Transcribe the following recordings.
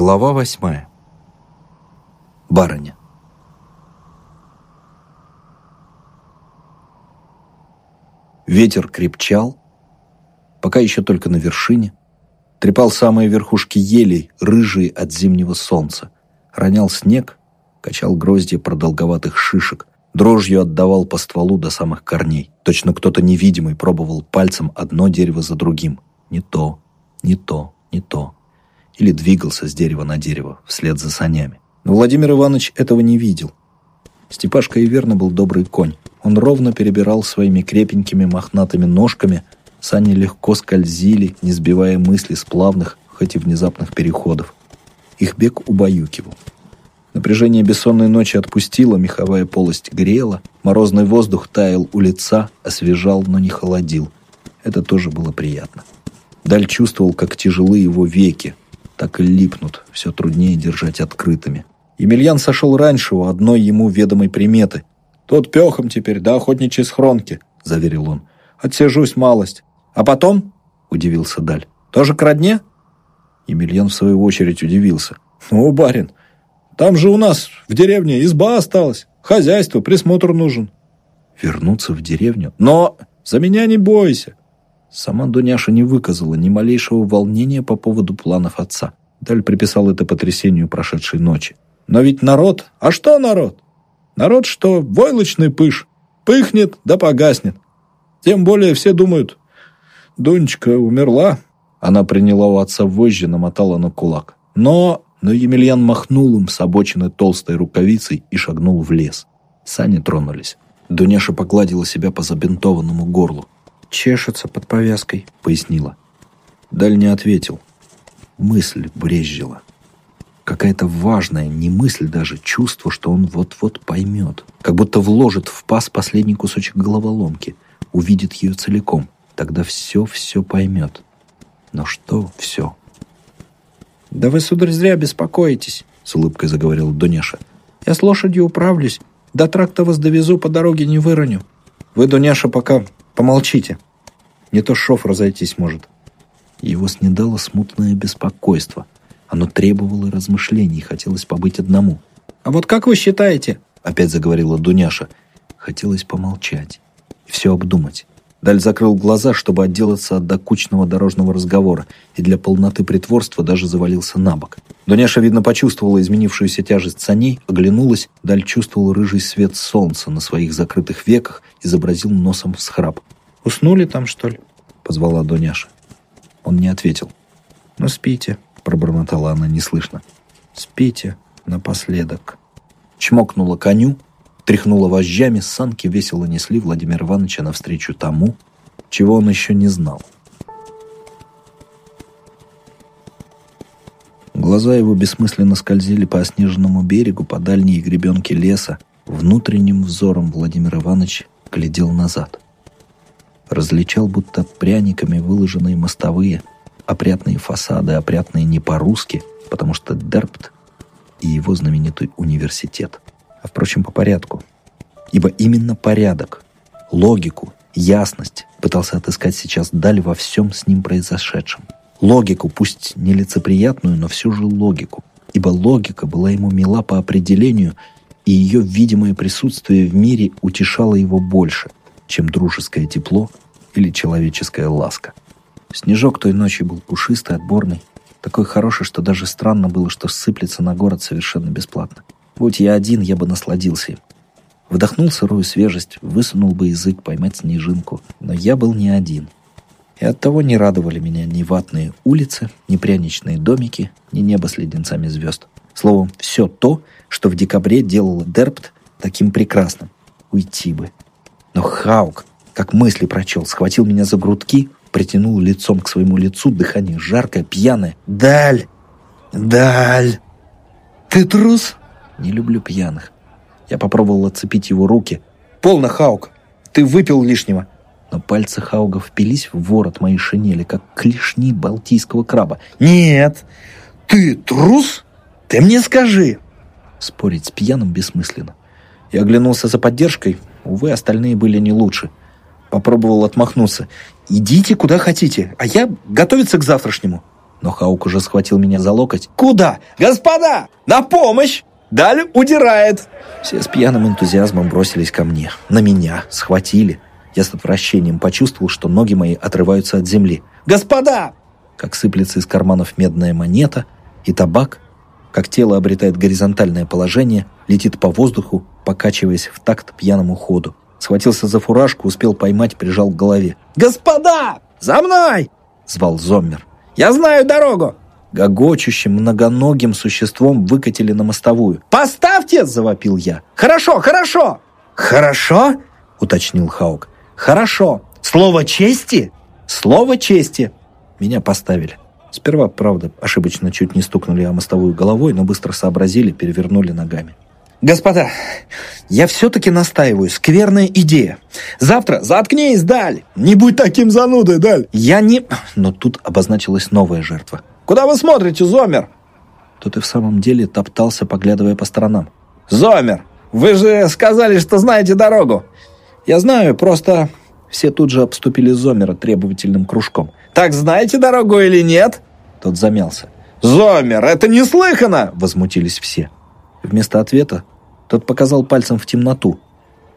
Глава восьмая. Барыня. Ветер крепчал, пока еще только на вершине, трепал самые верхушки елей, рыжие от зимнего солнца, ронял снег, качал гроздья продолговатых шишек, дрожью отдавал по стволу до самых корней. Точно кто-то невидимый пробовал пальцем одно дерево за другим. Не то, не то, не то или двигался с дерева на дерево вслед за санями. Но Владимир Иванович этого не видел. Степашка и верно был добрый конь. Он ровно перебирал своими крепенькими мохнатыми ножками, сани легко скользили, не сбивая мысли с плавных, хоть и внезапных переходов. Их бег убаюкивал. Напряжение бессонной ночи отпустило, меховая полость грела, морозный воздух таял у лица, освежал, но не холодил. Это тоже было приятно. Даль чувствовал, как тяжелы его веки, так и липнут, все труднее держать открытыми. Емельян сошел раньше у одной ему ведомой приметы. «Тот пехом теперь, да охотничьей схронки», — заверил он. «Отсижусь малость. А потом?» — удивился Даль. «Тоже к родне?» Емельян в свою очередь удивился. «Ну, барин, там же у нас в деревне изба осталась. Хозяйство, присмотр нужен». «Вернуться в деревню? Но за меня не бойся. Сама Дуняша не выказала ни малейшего волнения по поводу планов отца. Даль приписал это потрясению прошедшей ночи. «Но ведь народ... А что народ? Народ, что войлочный пыш. Пыхнет да погаснет. Тем более все думают, Дунечка умерла». Она приняла у отца вожжи, намотала на кулак. Но... Но Емельян махнул им с обочины толстой рукавицей и шагнул в лес. Сани тронулись. Дуняша погладила себя по забинтованному горлу чешется под повязкой», — пояснила. Даль не ответил. Мысль брезжила. Какая-то важная, не мысль даже, чувство, что он вот-вот поймет. Как будто вложит в паз последний кусочек головоломки, увидит ее целиком. Тогда все-все поймет. Но что все? «Да вы, сударь, зря беспокоитесь», — с улыбкой заговорил Дуняша. «Я с лошадью управлюсь. До тракта вас довезу, по дороге не выроню. Вы, Дуняша, пока Помолчите. Не то шов разойтись может. Его снедало смутное беспокойство. Оно требовало размышлений, хотелось побыть одному. «А вот как вы считаете?» Опять заговорила Дуняша. Хотелось помолчать и все обдумать. Даль закрыл глаза, чтобы отделаться от докучного дорожного разговора, и для полноты притворства даже завалился на бок. Дуняша, видно, почувствовала изменившуюся тяжесть саней, оглянулась, Даль чувствовал рыжий свет солнца на своих закрытых веках, изобразил носом всхрап. «Уснули там, что ли?» — позвала Дуняша. Он не ответил. «Ну, спите», — пробормотала она неслышно. «Спите напоследок». Чмокнула коню, тряхнула вожжами, санки весело несли Владимира Ивановича навстречу тому, чего он еще не знал. Глаза его бессмысленно скользили по оснеженному берегу, по дальней гребенке леса. Внутренним взором Владимир Иванович глядел назад. Различал, будто пряниками выложенные мостовые, опрятные фасады, опрятные не по-русски, потому что Дерпт и его знаменитый университет. А впрочем, по порядку. Ибо именно порядок, логику, ясность пытался отыскать сейчас Даль во всем с ним произошедшем. Логику, пусть нелицеприятную, но все же логику. Ибо логика была ему мила по определению, и ее видимое присутствие в мире утешало его больше, чем дружеское тепло или человеческая ласка. Снежок той ночью был пушистый, отборный, такой хороший, что даже странно было, что сыплется на город совершенно бесплатно. Будь я один, я бы насладился им. Вдохнул сырую свежесть, высунул бы язык поймать снежинку. Но я был не один. И оттого не радовали меня ни ватные улицы, ни пряничные домики, ни небо с леденцами звезд. Словом, все то, что в декабре делало Дерпт таким прекрасным. Уйти бы. Но Хаук, как мысли прочел, схватил меня за грудки, притянул лицом к своему лицу, дыхание жаркое, пьяное. «Даль! Даль! Ты трус?» Не люблю пьяных. Я попробовал отцепить его руки. «Полно, Хаук! Ты выпил лишнего!» Но пальцы Хауга впились в ворот моей шинели, как клешни балтийского краба. «Нет! Ты трус? Ты мне скажи!» Спорить с пьяным бессмысленно. Я оглянулся за поддержкой. Увы, остальные были не лучше. Попробовал отмахнуться. «Идите куда хотите, а я готовиться к завтрашнему». Но Хаук уже схватил меня за локоть. «Куда? Господа! На помощь! Даль удирает!» Все с пьяным энтузиазмом бросились ко мне. На меня. Схватили. Я с отвращением почувствовал, что ноги мои отрываются от земли. «Господа!» Как сыплется из карманов медная монета и табак, как тело обретает горизонтальное положение, летит по воздуху, покачиваясь в такт пьяному ходу. Схватился за фуражку, успел поймать, прижал к голове. «Господа! За мной!» — звал Зоммер. «Я знаю дорогу!» Гогочущим, многоногим существом выкатили на мостовую. «Поставьте!» — завопил я. «Хорошо, хорошо!» «Хорошо?» — уточнил Хаук. «Хорошо. Слово чести?» «Слово чести!» Меня поставили. Сперва, правда, ошибочно чуть не стукнули о мостовую головой, но быстро сообразили, перевернули ногами. «Господа, я все-таки настаиваю. Скверная идея. Завтра заткнись, Даль! Не будь таким занудой, Даль!» «Я не...» Но тут обозначилась новая жертва. «Куда вы смотрите, Зомер?» Тот и в самом деле топтался, поглядывая по сторонам. «Зомер, вы же сказали, что знаете дорогу!» «Я знаю, просто...» Все тут же обступили Зомера требовательным кружком. «Так знаете дорогу или нет?» Тот замялся. «Зомер, это неслыханно!» Возмутились все. Вместо ответа тот показал пальцем в темноту.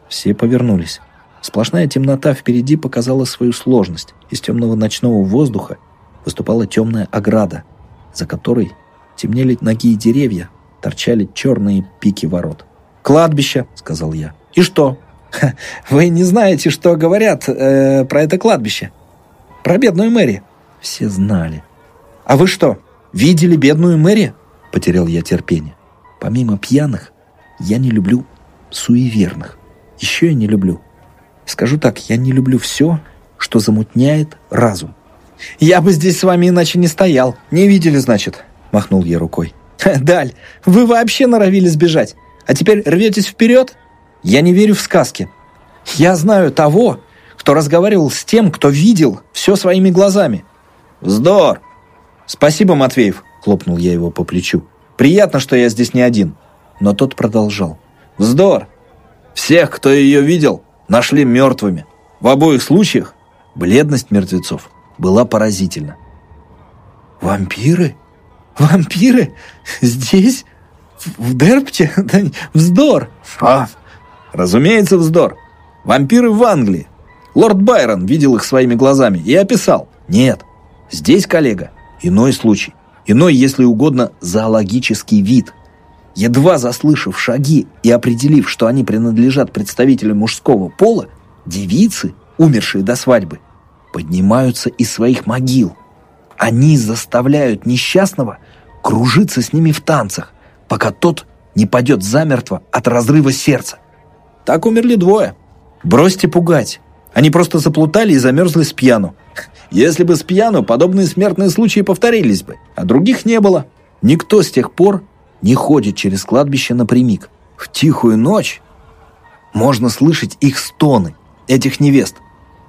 Все повернулись. Сплошная темнота впереди показала свою сложность. Из темного ночного воздуха выступала темная ограда, за которой темнели ноги и деревья, торчали черные пики ворот. «Кладбище», — сказал я. «И что? Вы не знаете, что говорят э, про это кладбище? Про бедную Мэри?» Все знали. «А вы что, видели бедную Мэри?» Потерял я терпение. Помимо пьяных, я не люблю суеверных. Еще я не люблю. Скажу так, я не люблю все, что замутняет разум. «Я бы здесь с вами иначе не стоял. Не видели, значит?» Махнул я рукой. «Даль, вы вообще норовили сбежать, а теперь рветесь вперед? Я не верю в сказки. Я знаю того, кто разговаривал с тем, кто видел все своими глазами». «Вздор!» «Спасибо, Матвеев!» — хлопнул я его по плечу. «Приятно, что я здесь не один». Но тот продолжал. «Вздор! Всех, кто ее видел, нашли мертвыми. В обоих случаях бледность мертвецов была поразительна. «Вампиры? Вампиры? Здесь? В Дерпте? Вздор!» «А, разумеется, вздор. Вампиры в Англии. Лорд Байрон видел их своими глазами и описал. Нет, здесь, коллега, иной случай. Иной, если угодно, зоологический вид. Едва заслышав шаги и определив, что они принадлежат представителю мужского пола, девицы, умершие до свадьбы, поднимаются из своих могил. Они заставляют несчастного кружиться с ними в танцах, пока тот не падет замертво от разрыва сердца. Так умерли двое. Бросьте пугать. Они просто заплутали и замерзли с пьяну. Если бы с пьяну, подобные смертные случаи повторились бы, а других не было. Никто с тех пор не ходит через кладбище напрямик. В тихую ночь можно слышать их стоны, этих невест.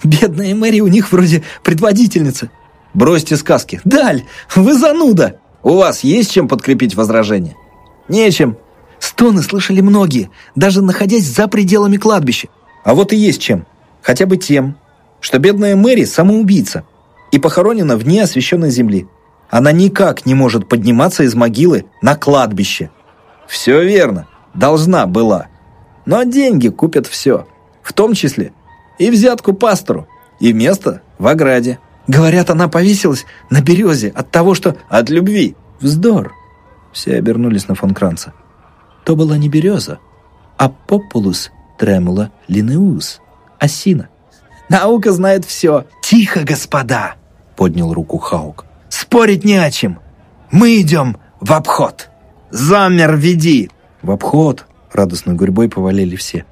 Бедная Мэри у них вроде предводительница. Бросьте сказки. Даль, вы зануда. У вас есть чем подкрепить возражение? Нечем. Стоны слышали многие, даже находясь за пределами кладбища. А вот и есть чем. Хотя бы тем, что бедная Мэри самоубийца и похоронена вне освященной земли. Она никак не может подниматься из могилы на кладбище. Все верно, должна была. Но деньги купят все, в том числе и взятку пастору, и место в ограде. Говорят, она повесилась на березе от того, что... От любви. Вздор. Все обернулись на фон Кранца. То была не береза, а популус тремула линеус, осина. Наука знает все. Тихо, господа, поднял руку Хаук. Спорить не о чем. Мы идем в обход. Замер веди. В обход. Радостной гурьбой повалили все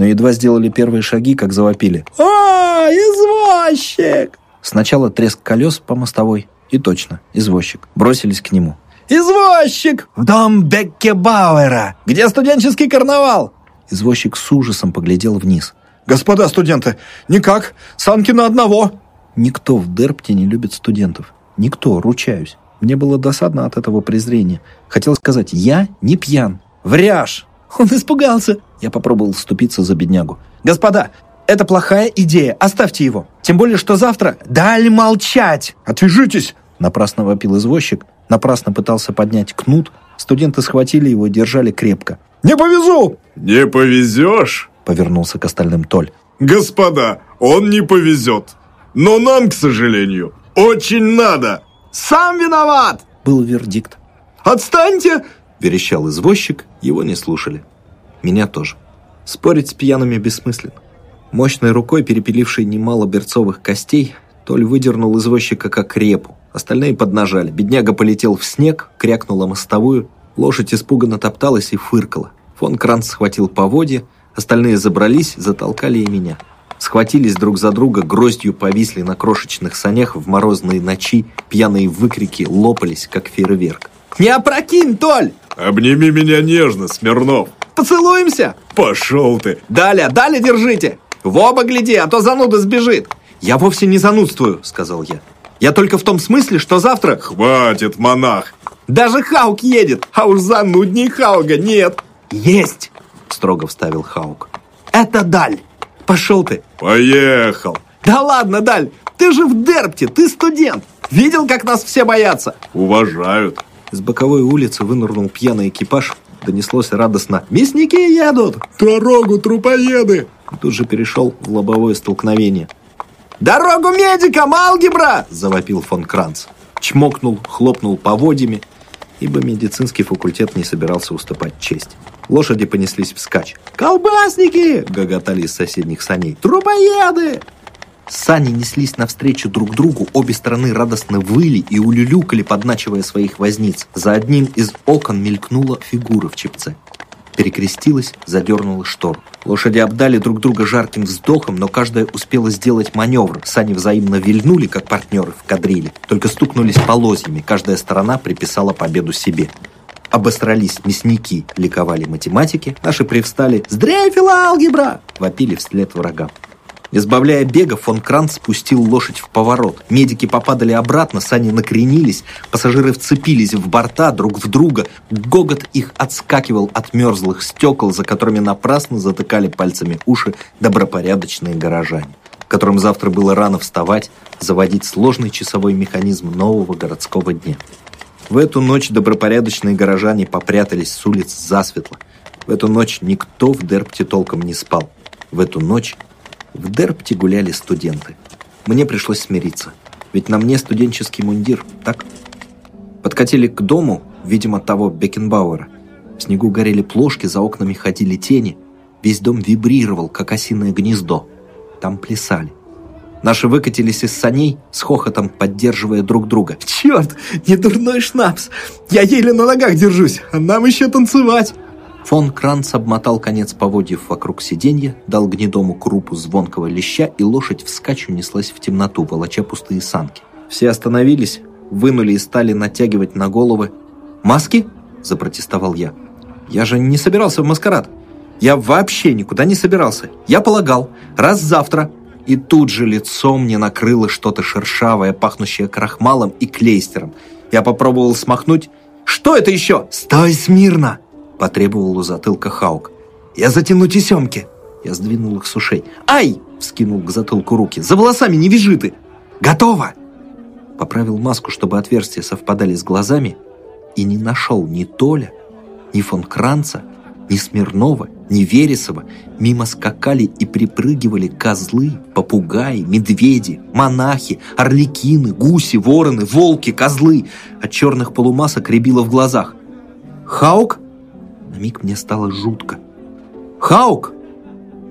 но едва сделали первые шаги, как завопили. «А, извозчик!» Сначала треск колес по мостовой, и точно, извозчик. Бросились к нему. «Извозчик! В дом Беккебауэра! Где студенческий карнавал?» Извозчик с ужасом поглядел вниз. «Господа студенты, никак, санки на одного!» Никто в Дерпте не любит студентов. Никто, ручаюсь. Мне было досадно от этого презрения. Хотел сказать, я не пьян. Вряж! Он испугался. Я попробовал вступиться за беднягу. «Господа, это плохая идея. Оставьте его. Тем более, что завтра...» «Даль молчать! Отвяжитесь! Напрасно вопил извозчик, напрасно пытался поднять кнут. Студенты схватили его и держали крепко. «Не повезу!» «Не повезешь?» — повернулся к остальным Толь. «Господа, он не повезет. Но нам, к сожалению, очень надо!» «Сам виноват!» — был вердикт. «Отстаньте!» — верещал извозчик, его не слушали. Меня тоже. Спорить с пьяными бессмысленно. Мощной рукой, перепилившей немало берцовых костей, Толь выдернул извозчика как репу. Остальные поднажали. Бедняга полетел в снег, крякнула мостовую. Лошадь испуганно топталась и фыркала. Фон Кранц схватил поводья, остальные забрались, затолкали и меня. Схватились друг за друга, гроздью повисли на крошечных санях в морозные ночи, пьяные выкрики лопались, как фейерверк. «Не опрокинь, Толь!» «Обними меня нежно, Смирнов!» «Поцелуемся?» «Пошел ты!» «Далее, далее держите! В оба гляди, а то зануда сбежит!» «Я вовсе не занудствую», — сказал я. «Я только в том смысле, что завтра...» «Хватит, монах!» «Даже Хаук едет, а уж занудней Хауга нет!» «Есть!» — строго вставил Хаук. «Это Даль! Пошел ты!» «Поехал!» «Да ладно, Даль! Ты же в Дерпте, ты студент! Видел, как нас все боятся?» «Уважают!» С боковой улицы вынырнул пьяный экипаж, донеслось радостно «Мясники едут! Дорогу, трупоеды!» Тут же перешел в лобовое столкновение. «Дорогу медикам, алгебра!» – завопил фон Кранц. Чмокнул, хлопнул поводьями, ибо медицинский факультет не собирался уступать честь. Лошади понеслись вскачь. «Колбасники!» – гоготали из соседних саней. «Трупоеды!» Сани неслись навстречу друг другу, обе стороны радостно выли и улюлюкали, подначивая своих возниц. За одним из окон мелькнула фигура в чепце. Перекрестилась, задернула штору. Лошади обдали друг друга жарким вздохом, но каждая успела сделать маневр. Сани взаимно вильнули, как партнеры в кадриле, только стукнулись полозьями, каждая сторона приписала победу себе. Обосрались мясники, ликовали математики, наши привстали «Сдрейфила алгебра!» вопили вслед врагам. Избавляя бега, фон Кранц спустил лошадь в поворот. Медики попадали обратно, сани накренились, пассажиры вцепились в борта друг в друга. Гогот их отскакивал от мерзлых стекол, за которыми напрасно затыкали пальцами уши добропорядочные горожане, которым завтра было рано вставать, заводить сложный часовой механизм нового городского дня. В эту ночь добропорядочные горожане попрятались с улиц засветло. В эту ночь никто в Дерпте толком не спал. В эту ночь в Дерпте гуляли студенты. Мне пришлось смириться. Ведь на мне студенческий мундир, так? Подкатили к дому, видимо, того Бекенбауэра. В снегу горели плошки, за окнами ходили тени. Весь дом вибрировал, как осиное гнездо. Там плясали. Наши выкатились из саней, с хохотом поддерживая друг друга. «Черт, не дурной шнапс! Я еле на ногах держусь, а нам еще танцевать!» Фон Кранц обмотал конец поводьев вокруг сиденья, дал гнедому крупу звонкого леща, и лошадь вскачь унеслась в темноту, волоча пустые санки. Все остановились, вынули и стали натягивать на головы. «Маски?» – запротестовал я. «Я же не собирался в маскарад. Я вообще никуда не собирался. Я полагал, раз завтра...» И тут же лицом мне накрыло что-то шершавое, пахнущее крахмалом и клейстером. Я попробовал смахнуть. «Что это еще? Стой смирно!» Потребовал у затылка Хаук. «Я затяну тесемки!» Я сдвинул их с ушей. «Ай!» — вскинул к затылку руки. «За волосами не вяжи ты!» «Готово!» Поправил маску, чтобы отверстия совпадали с глазами, и не нашел ни Толя, ни фон Кранца, ни Смирнова, ни Вересова. Мимо скакали и припрыгивали козлы, попугаи, медведи, монахи, орликины, гуси, вороны, волки, козлы. От черных полумасок рябило в глазах. «Хаук?» На миг мне стало жутко. «Хаук!»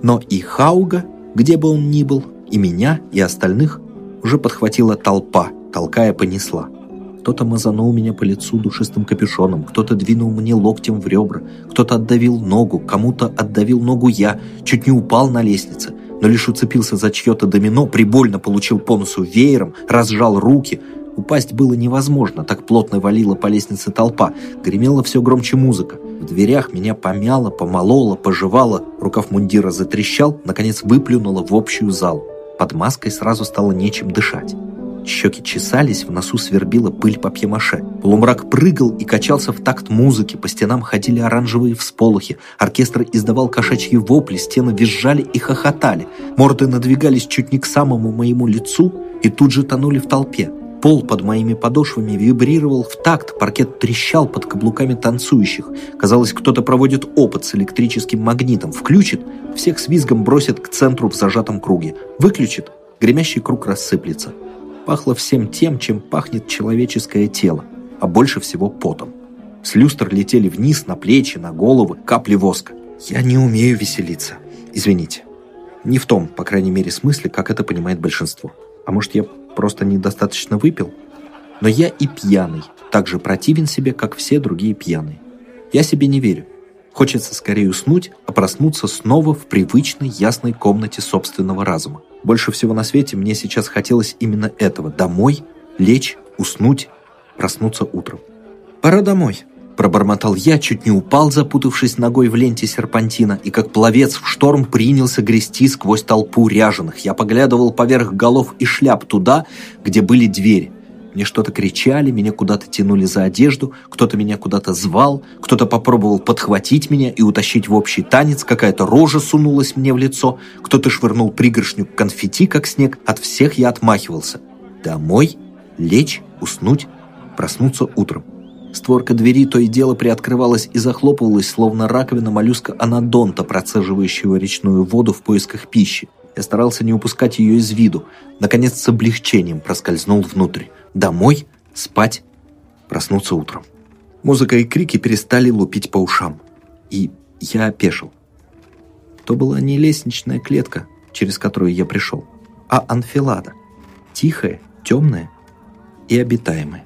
Но и Хауга, где бы он ни был, и меня, и остальных, уже подхватила толпа, толкая понесла. Кто-то мазанул меня по лицу душистым капюшоном, кто-то двинул мне локтем в ребра, кто-то отдавил ногу, кому-то отдавил ногу я, чуть не упал на лестнице, но лишь уцепился за чье-то домино, прибольно получил по носу веером, разжал руки. Упасть было невозможно, так плотно валила по лестнице толпа, гремела все громче музыка. В дверях меня помяло, помололо, пожевало, рукав мундира затрещал, наконец выплюнуло в общую зал. Под маской сразу стало нечем дышать. Щеки чесались, в носу свербила пыль папье-маше. Полумрак прыгал и качался в такт музыки, по стенам ходили оранжевые всполохи, оркестр издавал кошачьи вопли, стены визжали и хохотали. Морды надвигались чуть не к самому моему лицу и тут же тонули в толпе. Пол под моими подошвами вибрировал в такт, паркет трещал под каблуками танцующих. Казалось, кто-то проводит опыт с электрическим магнитом. Включит, всех с визгом бросит к центру в зажатом круге. Выключит, гремящий круг рассыплется. Пахло всем тем, чем пахнет человеческое тело, а больше всего потом. С люстр летели вниз, на плечи, на головы, капли воска. Я не умею веселиться. Извините. Не в том, по крайней мере, смысле, как это понимает большинство. А может, я просто недостаточно выпил? Но я и пьяный, так же противен себе, как все другие пьяные. Я себе не верю. Хочется скорее уснуть, а проснуться снова в привычной ясной комнате собственного разума. Больше всего на свете мне сейчас хотелось именно этого. Домой, лечь, уснуть, проснуться утром. «Пора домой», Пробормотал я, чуть не упал, запутавшись ногой в ленте серпантина, и как пловец в шторм принялся грести сквозь толпу ряженых. Я поглядывал поверх голов и шляп туда, где были двери. Мне что-то кричали, меня куда-то тянули за одежду, кто-то меня куда-то звал, кто-то попробовал подхватить меня и утащить в общий танец, какая-то рожа сунулась мне в лицо, кто-то швырнул пригоршню конфетти, как снег. От всех я отмахивался. Домой, лечь, уснуть, проснуться утром. Створка двери то и дело приоткрывалась и захлопывалась, словно раковина моллюска анадонта, процеживающего речную воду в поисках пищи. Я старался не упускать ее из виду. Наконец, с облегчением проскользнул внутрь. Домой, спать, проснуться утром. Музыка и крики перестали лупить по ушам. И я опешил. То была не лестничная клетка, через которую я пришел, а анфилада. Тихая, темная и обитаемая.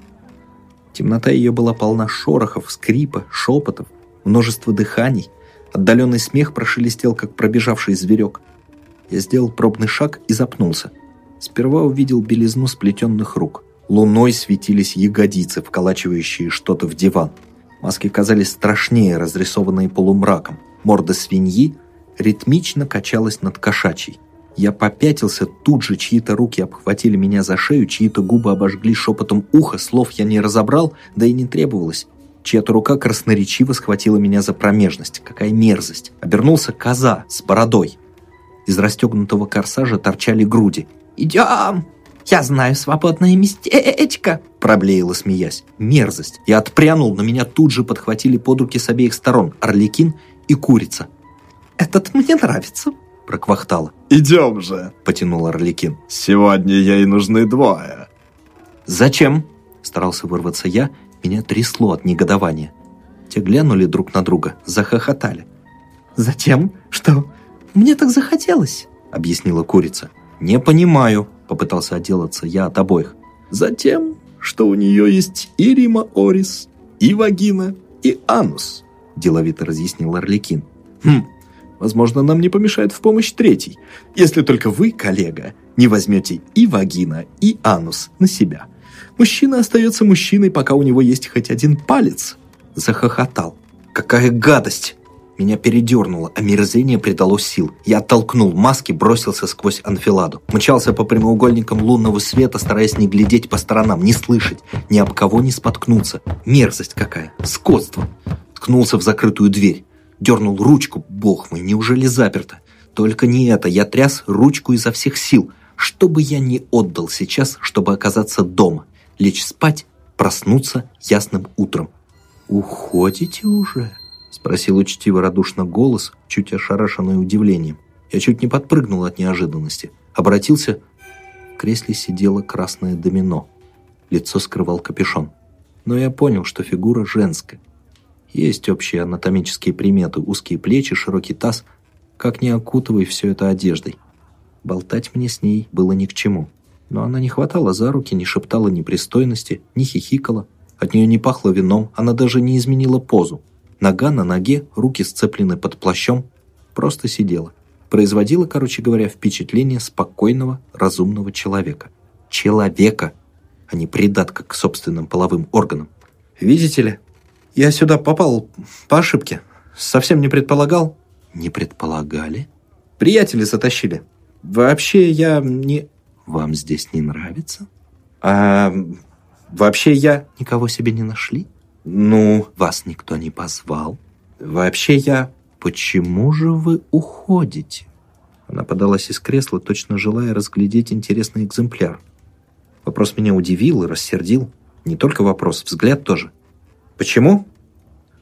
Темнота ее была полна шорохов, скрипа, шепотов, множество дыханий. Отдаленный смех прошелестел, как пробежавший зверек. Я сделал пробный шаг и запнулся. Сперва увидел белизну сплетенных рук. Луной светились ягодицы, вколачивающие что-то в диван. Маски казались страшнее, разрисованные полумраком. Морда свиньи ритмично качалась над кошачьей. Я попятился, тут же чьи-то руки обхватили меня за шею, чьи-то губы обожгли шепотом уха, слов я не разобрал, да и не требовалось. Чья-то рука красноречиво схватила меня за промежность. Какая мерзость! Обернулся коза с бородой. Из расстегнутого корсажа торчали груди. «Идем! Я знаю свободное местечко!» Проблеяла, смеясь. Мерзость! Я отпрянул, но меня тут же подхватили под руки с обеих сторон Орликин и Курица. «Этот мне нравится!» Проквахтала. «Идем же!» – потянул Орликин. «Сегодня ей нужны двое». «Зачем?» – старался вырваться я. Меня трясло от негодования. Те глянули друг на друга, захохотали. «Затем, что мне так захотелось», — объяснила курица. «Не понимаю», — попытался отделаться я от обоих. «Затем, что у нее есть и Рима Орис, и вагина, и анус», — деловито разъяснил Орликин. «Хм, Возможно, нам не помешает в помощь третий, если только вы, коллега, не возьмете и вагина, и анус на себя. Мужчина остается мужчиной, пока у него есть хоть один палец. Захохотал. Какая гадость! Меня передернуло, а мерзение придало сил. Я оттолкнул маски, бросился сквозь анфиладу. Мчался по прямоугольникам лунного света, стараясь не глядеть по сторонам, не слышать, ни об кого не споткнуться. Мерзость какая, скотство. Ткнулся в закрытую дверь. Дернул ручку, бог мой, неужели заперто? Только не это, я тряс ручку изо всех сил. Что бы я ни отдал сейчас, чтобы оказаться дома, лечь спать, проснуться ясным утром. «Уходите уже?» — спросил учтиво радушно голос, чуть ошарашенный удивлением. Я чуть не подпрыгнул от неожиданности. Обратился. В кресле сидело красное домино. Лицо скрывал капюшон. Но я понял, что фигура женская. Есть общие анатомические приметы, узкие плечи, широкий таз. Как не окутывай все это одеждой. Болтать мне с ней было ни к чему. Но она не хватала за руки, не шептала непристойности, не хихикала. От нее не пахло вином, она даже не изменила позу. Нога на ноге, руки сцеплены под плащом. Просто сидела. Производила, короче говоря, впечатление спокойного, разумного человека. Человека, а не придатка к собственным половым органам. Видите ли, я сюда попал по ошибке. Совсем не предполагал. Не предполагали? Приятели затащили. Вообще я не... Вам здесь не нравится? А вообще я... Никого себе не нашли? Ну, вас никто не позвал. Вообще я... Почему же вы уходите? Она подалась из кресла, точно желая разглядеть интересный экземпляр. Вопрос меня удивил и рассердил. Не только вопрос, взгляд тоже. «Почему?»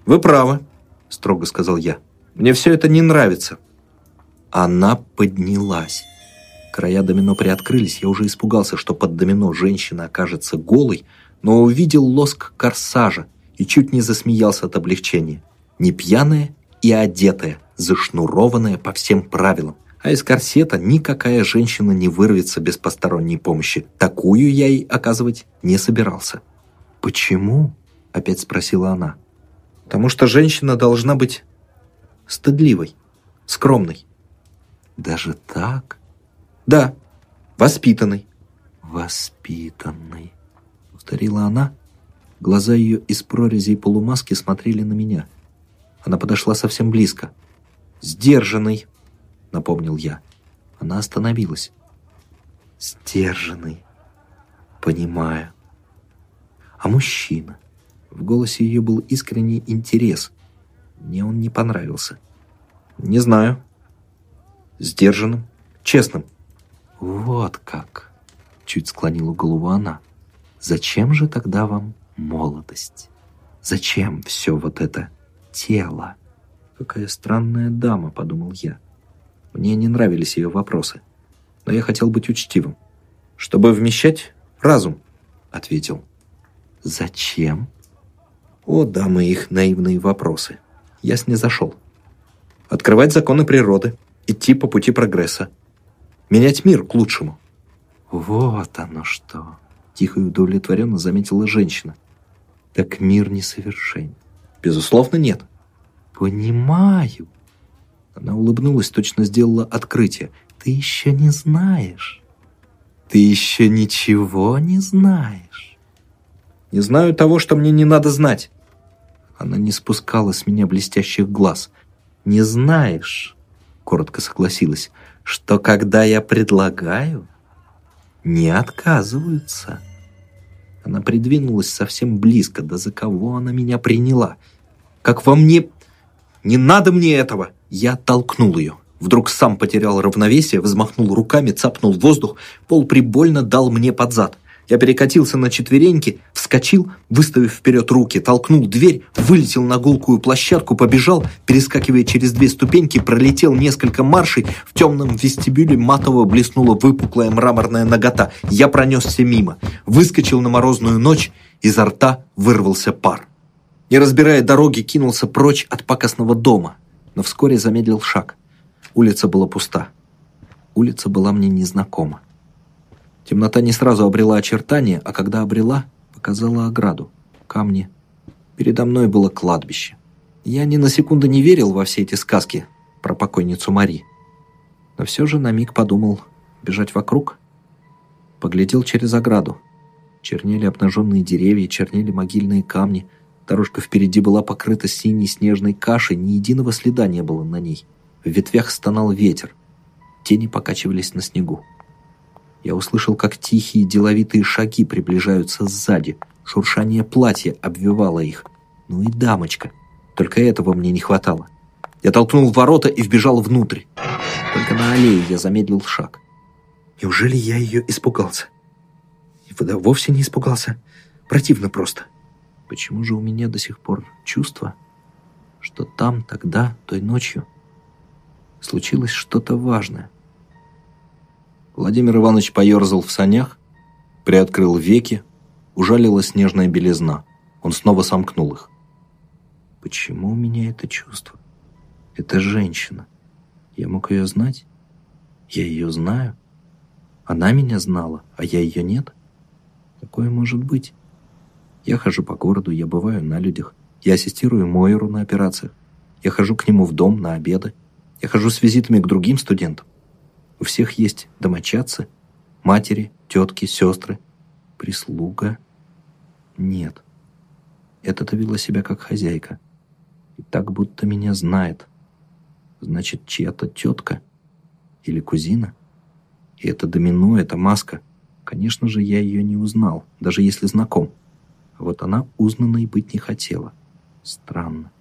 «Вы правы», — строго сказал я. «Мне все это не нравится». Она поднялась. Края домино приоткрылись, я уже испугался, что под домино женщина окажется голой, но увидел лоск корсажа и чуть не засмеялся от облегчения. Не пьяная и одетая, зашнурованная по всем правилам. А из корсета никакая женщина не вырвется без посторонней помощи. Такую я ей оказывать не собирался. «Почему?» — опять спросила она. «Потому что женщина должна быть стыдливой, скромной». «Даже так?» «Да, воспитанной». «Воспитанной», — повторила она. Глаза ее из прорезей полумаски смотрели на меня. Она подошла совсем близко. «Сдержанный», — напомнил я. Она остановилась. «Сдержанный. Понимаю. А мужчина?» В голосе ее был искренний интерес. Мне он не понравился. «Не знаю. Сдержанным, честным». «Вот как!» — чуть склонила голову она. «Зачем же тогда вам молодость? Зачем все вот это тело?» «Какая странная дама», — подумал я. Мне не нравились ее вопросы, но я хотел быть учтивым. «Чтобы вмещать разум», — ответил. «Зачем?» О, дамы, их наивные вопросы. Я снизошел. Открывать законы природы, идти по пути прогресса. Менять мир к лучшему. Вот оно что. Тихо и удовлетворенно заметила женщина. Так мир несовершен. Безусловно, нет. Понимаю. Она улыбнулась, точно сделала открытие. Ты еще не знаешь. Ты еще ничего не знаешь. Не знаю того, что мне не надо знать. Она не спускала с меня блестящих глаз. Не знаешь, коротко согласилась, что когда я предлагаю, не отказываются. Она придвинулась совсем близко, да за кого она меня приняла. Как во мне... Не надо мне этого! Я толкнул ее. Вдруг сам потерял равновесие, взмахнул руками, цапнул воздух, пол прибольно дал мне под зад. Я перекатился на четвереньки, вскочил, выставив вперед руки, толкнул дверь, вылетел на гулкую площадку, побежал, перескакивая через две ступеньки, пролетел несколько маршей, в темном вестибюле матово блеснула выпуклая мраморная нагота. Я пронесся мимо, выскочил на морозную ночь, изо рта вырвался пар. Не разбирая дороги, кинулся прочь от пакостного дома но вскоре замедлил шаг. Улица была пуста. Улица была мне незнакома. Темнота не сразу обрела очертания, а когда обрела, показала ограду, камни. Передо мной было кладбище. Я ни на секунду не верил во все эти сказки про покойницу Мари. Но все же на миг подумал бежать вокруг. Поглядел через ограду. Чернели обнаженные деревья, чернели могильные камни — Дорожка впереди была покрыта синей снежной кашей, ни единого следа не было на ней. В ветвях стонал ветер. Тени покачивались на снегу. Я услышал, как тихие деловитые шаги приближаются сзади. Шуршание платья обвивало их. Ну и дамочка. Только этого мне не хватало. Я толкнул ворота и вбежал внутрь. Только на аллее я замедлил шаг. Неужели я ее испугался? И вовсе не испугался. Противно просто. Почему же у меня до сих пор чувство, что там, тогда, той ночью случилось что-то важное? Владимир Иванович поерзал в санях, приоткрыл веки, ужалила снежная белизна. Он снова сомкнул их. Почему у меня это чувство? Это женщина. Я мог ее знать? Я ее знаю? Она меня знала, а я ее нет? Такое может быть. Я хожу по городу, я бываю на людях. Я ассистирую Мойеру на операциях. Я хожу к нему в дом на обеды. Я хожу с визитами к другим студентам. У всех есть домочадцы, матери, тетки, сестры, прислуга. Нет. Эта-то вела себя как хозяйка. И так будто меня знает. Значит, чья-то тетка или кузина. И это домино, это маска. Конечно же, я ее не узнал, даже если знаком. Вот она узнанной быть не хотела. Странно.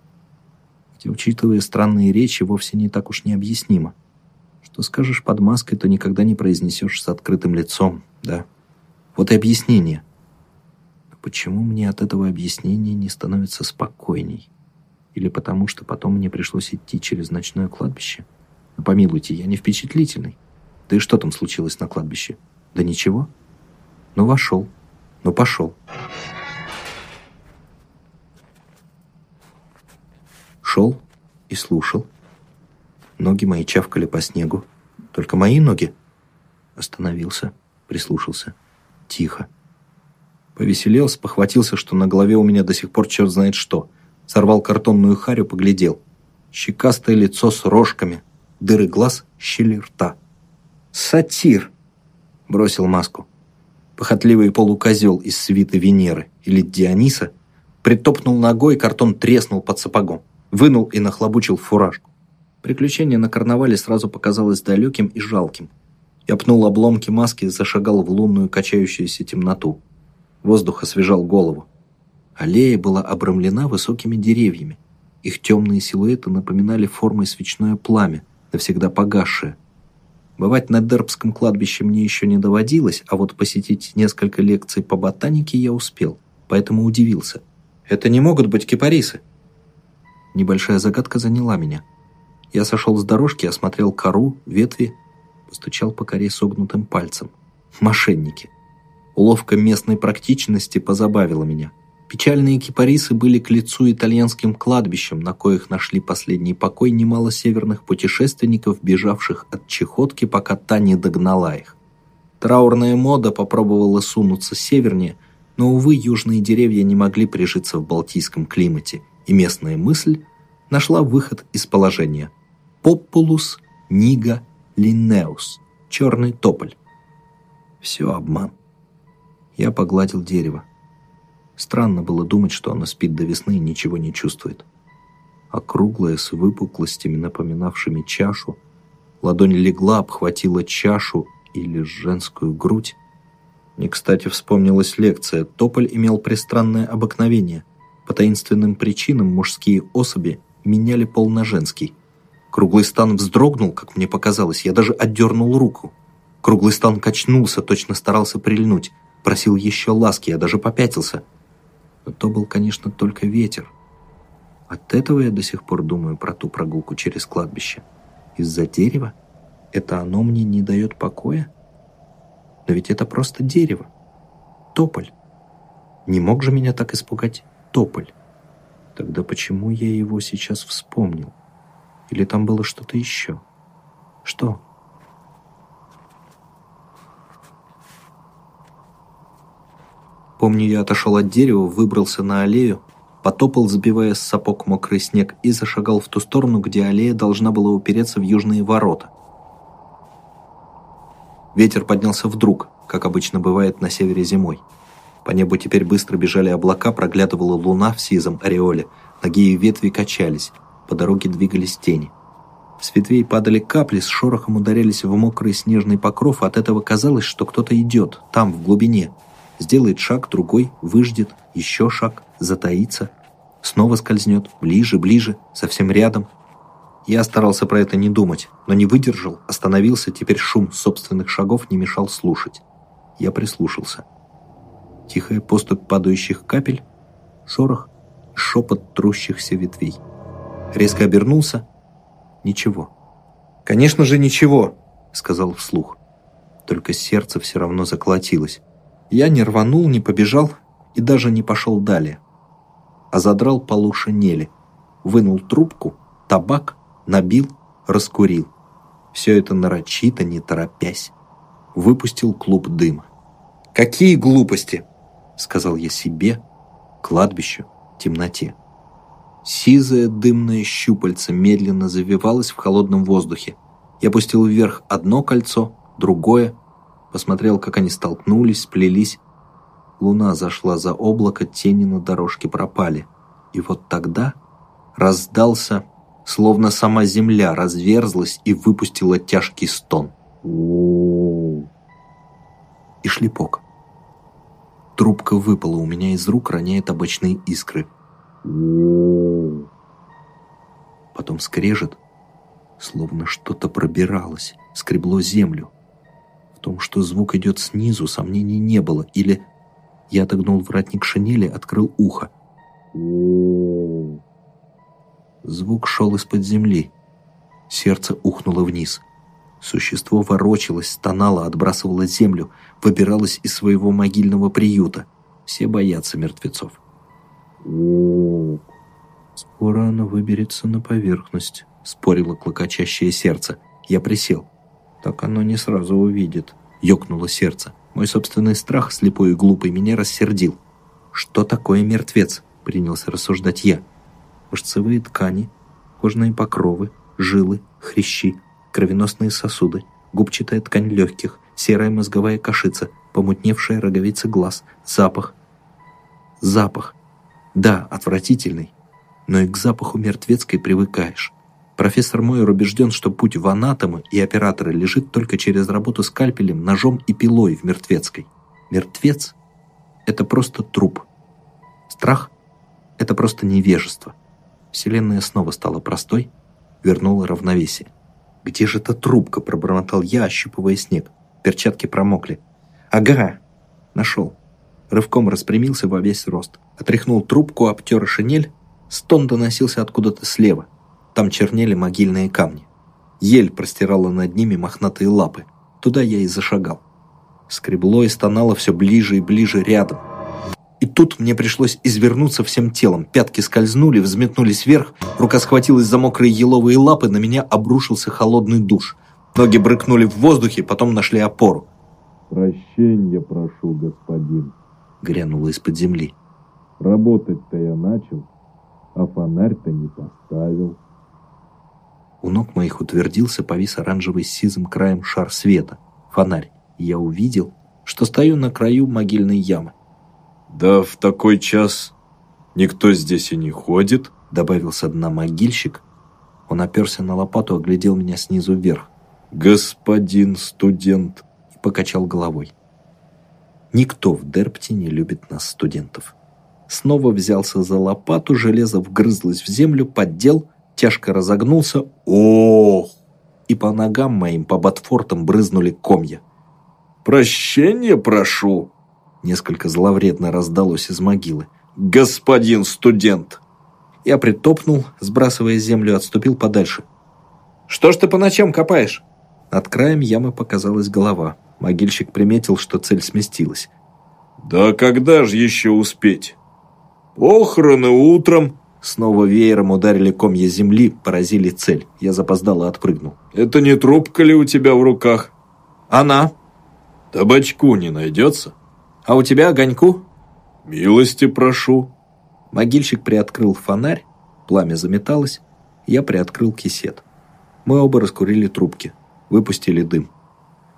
Хотя, учитывая странные речи, вовсе не так уж необъяснимо. Что скажешь под маской, то никогда не произнесешь с открытым лицом, да? Вот и объяснение. Но почему мне от этого объяснения не становится спокойней? Или потому, что потом мне пришлось идти через ночное кладбище? Ну, помилуйте, я не впечатлительный. Да и что там случилось на кладбище? Да ничего. Ну, вошел. Ну, пошел. Шел и слушал. Ноги мои чавкали по снегу. Только мои ноги. Остановился, прислушался. Тихо. Повеселел, спохватился, что на голове у меня до сих пор черт знает что. Сорвал картонную харю, поглядел. Щекастое лицо с рожками, дыры глаз, щели рта. «Сатир!» — бросил маску. Похотливый полукозел из свиты Венеры или Диониса притопнул ногой, картон треснул под сапогом, вынул и нахлобучил фуражку. Приключение на карнавале сразу показалось далеким и жалким. Я пнул обломки маски и зашагал в лунную качающуюся темноту. Воздух освежал голову. Аллея была обрамлена высокими деревьями. Их темные силуэты напоминали формой свечное пламя, навсегда погасшее. Бывать на Дербском кладбище мне еще не доводилось, а вот посетить несколько лекций по ботанике я успел, поэтому удивился. Это не могут быть кипарисы. Небольшая загадка заняла меня. Я сошел с дорожки, осмотрел кору, ветви, постучал по коре согнутым пальцем. Мошенники. Уловка местной практичности позабавила меня. Печальные кипарисы были к лицу итальянским кладбищам, на коих нашли последний покой немало северных путешественников, бежавших от чехотки, пока та не догнала их. Траурная мода попробовала сунуться севернее, но, увы, южные деревья не могли прижиться в балтийском климате, и местная мысль нашла выход из положения. Популус нига линнеус, черный тополь. Все обман. Я погладил дерево. Странно было думать, что она спит до весны и ничего не чувствует. Округлая, с выпуклостями, напоминавшими чашу, ладонь легла, обхватила чашу или женскую грудь. Не кстати вспомнилась лекция. Тополь имел пристранное обыкновение. По таинственным причинам мужские особи меняли пол на женский. Круглый стан вздрогнул, как мне показалось, я даже отдернул руку. Круглый стан качнулся, точно старался прильнуть. Просил еще ласки, я даже попятился – но то был, конечно, только ветер. От этого я до сих пор думаю про ту прогулку через кладбище. Из-за дерева? Это оно мне не дает покоя? Но ведь это просто дерево. Тополь. Не мог же меня так испугать тополь? Тогда почему я его сейчас вспомнил? Или там было что-то еще? Что? Помню, я отошел от дерева, выбрался на аллею, потопал, забивая с сапог мокрый снег, и зашагал в ту сторону, где аллея должна была упереться в южные ворота. Ветер поднялся вдруг, как обычно бывает на севере зимой. По небу теперь быстро бежали облака, проглядывала луна в сизом ореоле, ноги и ветви качались, по дороге двигались тени. С ветвей падали капли, с шорохом ударялись в мокрый снежный покров, от этого казалось, что кто-то идет, там, в глубине – Сделает шаг, другой, выждет, еще шаг, затаится. Снова скользнет, ближе, ближе, совсем рядом. Я старался про это не думать, но не выдержал, остановился, теперь шум собственных шагов не мешал слушать. Я прислушался. Тихая поступь падающих капель, шорох, шепот трущихся ветвей. Резко обернулся. Ничего. «Конечно же, ничего!» — сказал вслух. Только сердце все равно заколотилось. Я не рванул, не побежал и даже не пошел далее. А задрал полу шинели, вынул трубку, табак, набил, раскурил. Все это нарочито, не торопясь. Выпустил клуб дыма. «Какие глупости!» — сказал я себе, кладбищу, темноте. Сизое дымное щупальце медленно завивалось в холодном воздухе. Я пустил вверх одно кольцо, другое, посмотрел, как они столкнулись, сплелись. Луна зашла за облако, тени на дорожке пропали. И вот тогда раздался, словно сама земля разверзлась и выпустила тяжкий стон. И шлепок. Трубка выпала у меня из рук, роняя табачные искры. Потом скрежет, словно что-то пробиралось, скребло землю В том, что звук идет снизу, сомнений не было. Или я отогнул воротник шинели, открыл ухо. Звук шел из-под земли. Сердце ухнуло вниз. Существо ворочалось, стонало, отбрасывало землю, выбиралось из своего могильного приюта. Все боятся мертвецов. «Скоро оно выберется на поверхность», — спорило клокочащее сердце. Я присел. «Так оно не сразу увидит», — ёкнуло сердце. Мой собственный страх, слепой и глупый, меня рассердил. «Что такое мертвец?» — принялся рассуждать я. «Мышцевые ткани, кожные покровы, жилы, хрящи, кровеносные сосуды, губчатая ткань легких, серая мозговая кашица, помутневшая роговица глаз, запах. Запах. Да, отвратительный, но и к запаху мертвецкой привыкаешь. Профессор Мойер убежден, что путь в анатомы и операторы лежит только через работу скальпелем, ножом и пилой в мертвецкой. Мертвец – это просто труп. Страх – это просто невежество. Вселенная снова стала простой, вернула равновесие. «Где же эта трубка?» – пробормотал я, ощупывая снег. Перчатки промокли. «Ага! Нашел!» Рывком распрямился во весь рост. Отряхнул трубку, обтер шинель. Стон доносился откуда-то слева – там чернели могильные камни. Ель простирала над ними мохнатые лапы. Туда я и зашагал. Скребло и стонало все ближе и ближе рядом. И тут мне пришлось извернуться всем телом. Пятки скользнули, взметнулись вверх, рука схватилась за мокрые еловые лапы, на меня обрушился холодный душ. Ноги брыкнули в воздухе, потом нашли опору. «Прощения прошу, господин», — грянуло из-под земли. «Работать-то я начал, а фонарь-то не поставил». У ног моих утвердился, повис оранжевый с сизым краем шар света, фонарь. я увидел, что стою на краю могильной ямы. «Да в такой час никто здесь и не ходит», — добавил с дна могильщик. Он оперся на лопату, оглядел меня снизу вверх. «Господин студент», — и покачал головой. Никто в Дерпте не любит нас, студентов. Снова взялся за лопату, железо вгрызлось в землю, поддел — тяжко разогнулся. Ох! И по ногам моим, по ботфортам брызнули комья. «Прощения прошу!» Несколько зловредно раздалось из могилы. «Господин студент!» Я притопнул, сбрасывая землю, отступил подальше. «Что ж ты по ночам копаешь?» Над краем ямы показалась голова. Могильщик приметил, что цель сместилась. «Да когда же еще успеть? Похороны утром, Снова веером ударили комья земли, поразили цель. Я запоздал и отпрыгнул. «Это не трубка ли у тебя в руках?» «Она». «Табачку не найдется?» «А у тебя огоньку?» «Милости прошу». Могильщик приоткрыл фонарь, пламя заметалось, я приоткрыл кисет. Мы оба раскурили трубки, выпустили дым.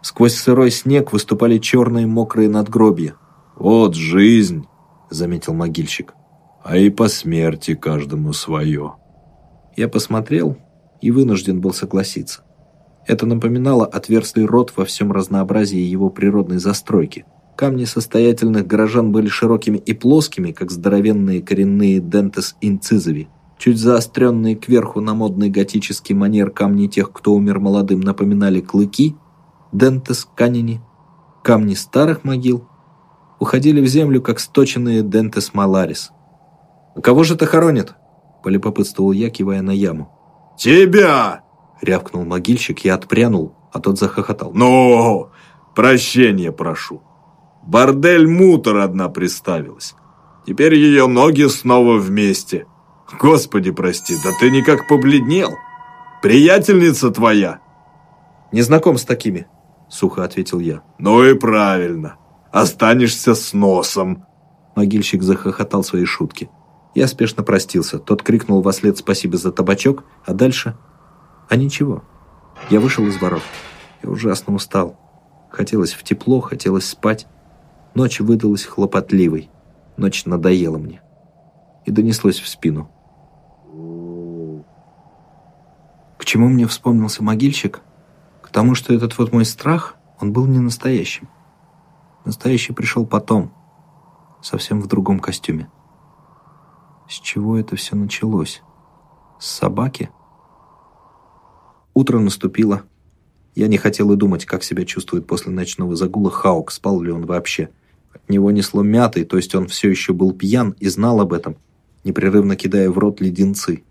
Сквозь сырой снег выступали черные мокрые надгробья. «Вот жизнь», — заметил могильщик а и по смерти каждому свое. Я посмотрел и вынужден был согласиться. Это напоминало отверстый рот во всем разнообразии его природной застройки. Камни состоятельных горожан были широкими и плоскими, как здоровенные коренные дентес инцизови. Чуть заостренные кверху на модный готический манер камни тех, кто умер молодым, напоминали клыки, дентес канини. Камни старых могил уходили в землю, как сточенные дентес маларис – «Кого же это хоронят?» – полюбопытствовал я, кивая на яму. «Тебя!» – рявкнул могильщик, я отпрянул, а тот захохотал. «Ну, прощения прошу. Бордель Мутор одна приставилась. Теперь ее ноги снова вместе. Господи, прости, да ты никак побледнел. Приятельница твоя?» «Не знаком с такими», – сухо ответил я. «Ну и правильно. Останешься с носом». Могильщик захохотал свои шутки. Я спешно простился. Тот крикнул во след «спасибо за табачок», а дальше... А ничего. Я вышел из ворот. Я ужасно устал. Хотелось в тепло, хотелось спать. Ночь выдалась хлопотливой. Ночь надоела мне. И донеслось в спину. К чему мне вспомнился могильщик? К тому, что этот вот мой страх, он был не настоящим. Настоящий пришел потом, совсем в другом костюме. С чего это все началось? С собаки? Утро наступило. Я не хотел и думать, как себя чувствует после ночного загула Хаук, спал ли он вообще. От него несло мятой, то есть он все еще был пьян и знал об этом, непрерывно кидая в рот леденцы.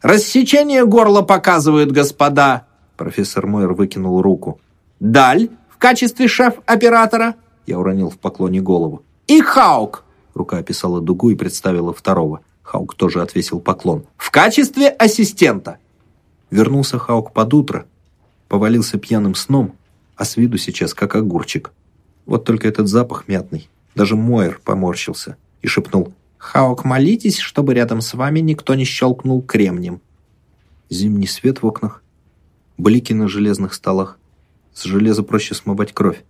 «Рассечение горла показывают, господа!» Профессор Мойер выкинул руку. «Даль в качестве шеф-оператора?» Я уронил в поклоне голову. «И Хаук!» Рука описала дугу и представила второго. Хаук тоже отвесил поклон. «В качестве ассистента!» Вернулся Хаук под утро, повалился пьяным сном, а с виду сейчас как огурчик. Вот только этот запах мятный. Даже Мойер поморщился и шепнул «Хаук, молитесь, чтобы рядом с вами никто не щелкнул кремнем». Зимний свет в окнах, блики на железных столах. С железа проще смывать кровь.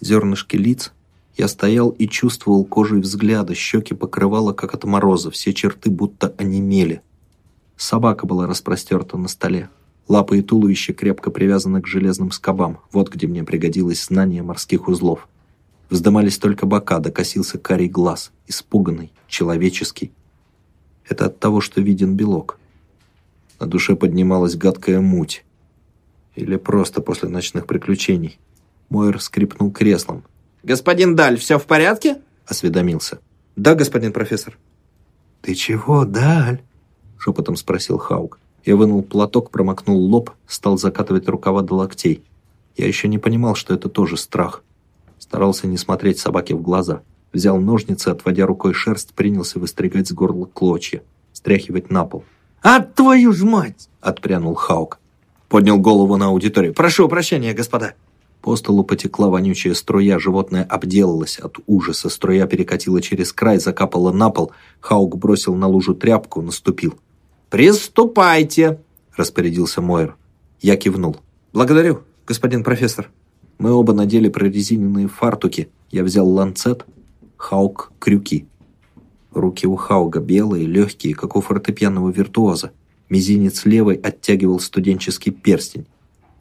Зернышки лиц. Я стоял и чувствовал кожей взгляда, щеки покрывало, как от мороза, все черты будто онемели. Собака была распростерта на столе. Лапы и туловище крепко привязаны к железным скобам. Вот где мне пригодилось знание морских узлов. Вздымались только бока, докосился карий глаз, испуганный, человеческий. Это от того, что виден белок. На душе поднималась гадкая муть. Или просто после ночных приключений. Мойер скрипнул креслом. «Господин Даль, все в порядке?» — осведомился. «Да, господин профессор». «Ты чего, Даль?» — шепотом спросил Хаук. Я вынул платок, промокнул лоб, стал закатывать рукава до локтей. Я еще не понимал, что это тоже страх. Старался не смотреть собаке в глаза. Взял ножницы, отводя рукой шерсть, принялся выстригать с горла клочья, стряхивать на пол. «А твою ж мать!» — отпрянул Хаук. Поднял голову на аудиторию. «Прошу прощения, господа!» По столу потекла вонючая струя, животное обделалось от ужаса. Струя перекатила через край, закапала на пол. Хаук бросил на лужу тряпку, наступил. «Приступайте!» – распорядился Мойер. Я кивнул. «Благодарю, господин профессор». Мы оба надели прорезиненные фартуки. Я взял ланцет, Хаук – крюки. Руки у Хауга белые, легкие, как у фортепианного виртуоза. Мизинец левой оттягивал студенческий перстень.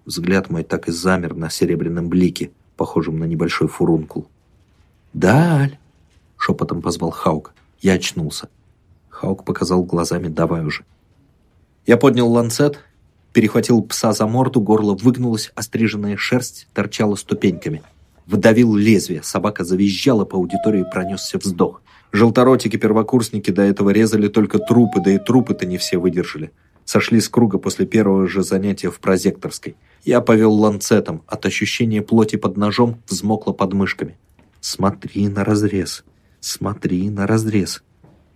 Взгляд мой так и замер на серебряном блике, похожем на небольшой фурункул. «Даль!» — шепотом позвал Хаук. Я очнулся. Хаук показал глазами «давай уже». Я поднял ланцет, перехватил пса за морду, горло выгнулось, остриженная шерсть торчала ступеньками. Вдавил лезвие, собака завизжала, по аудитории пронесся вздох. Желторотики-первокурсники до этого резали только трупы, да и трупы-то не все выдержали. Сошли с круга после первого же занятия в прозекторской. Я повел ланцетом, от ощущения плоти под ножом взмокло под мышками. «Смотри на разрез, смотри на разрез»,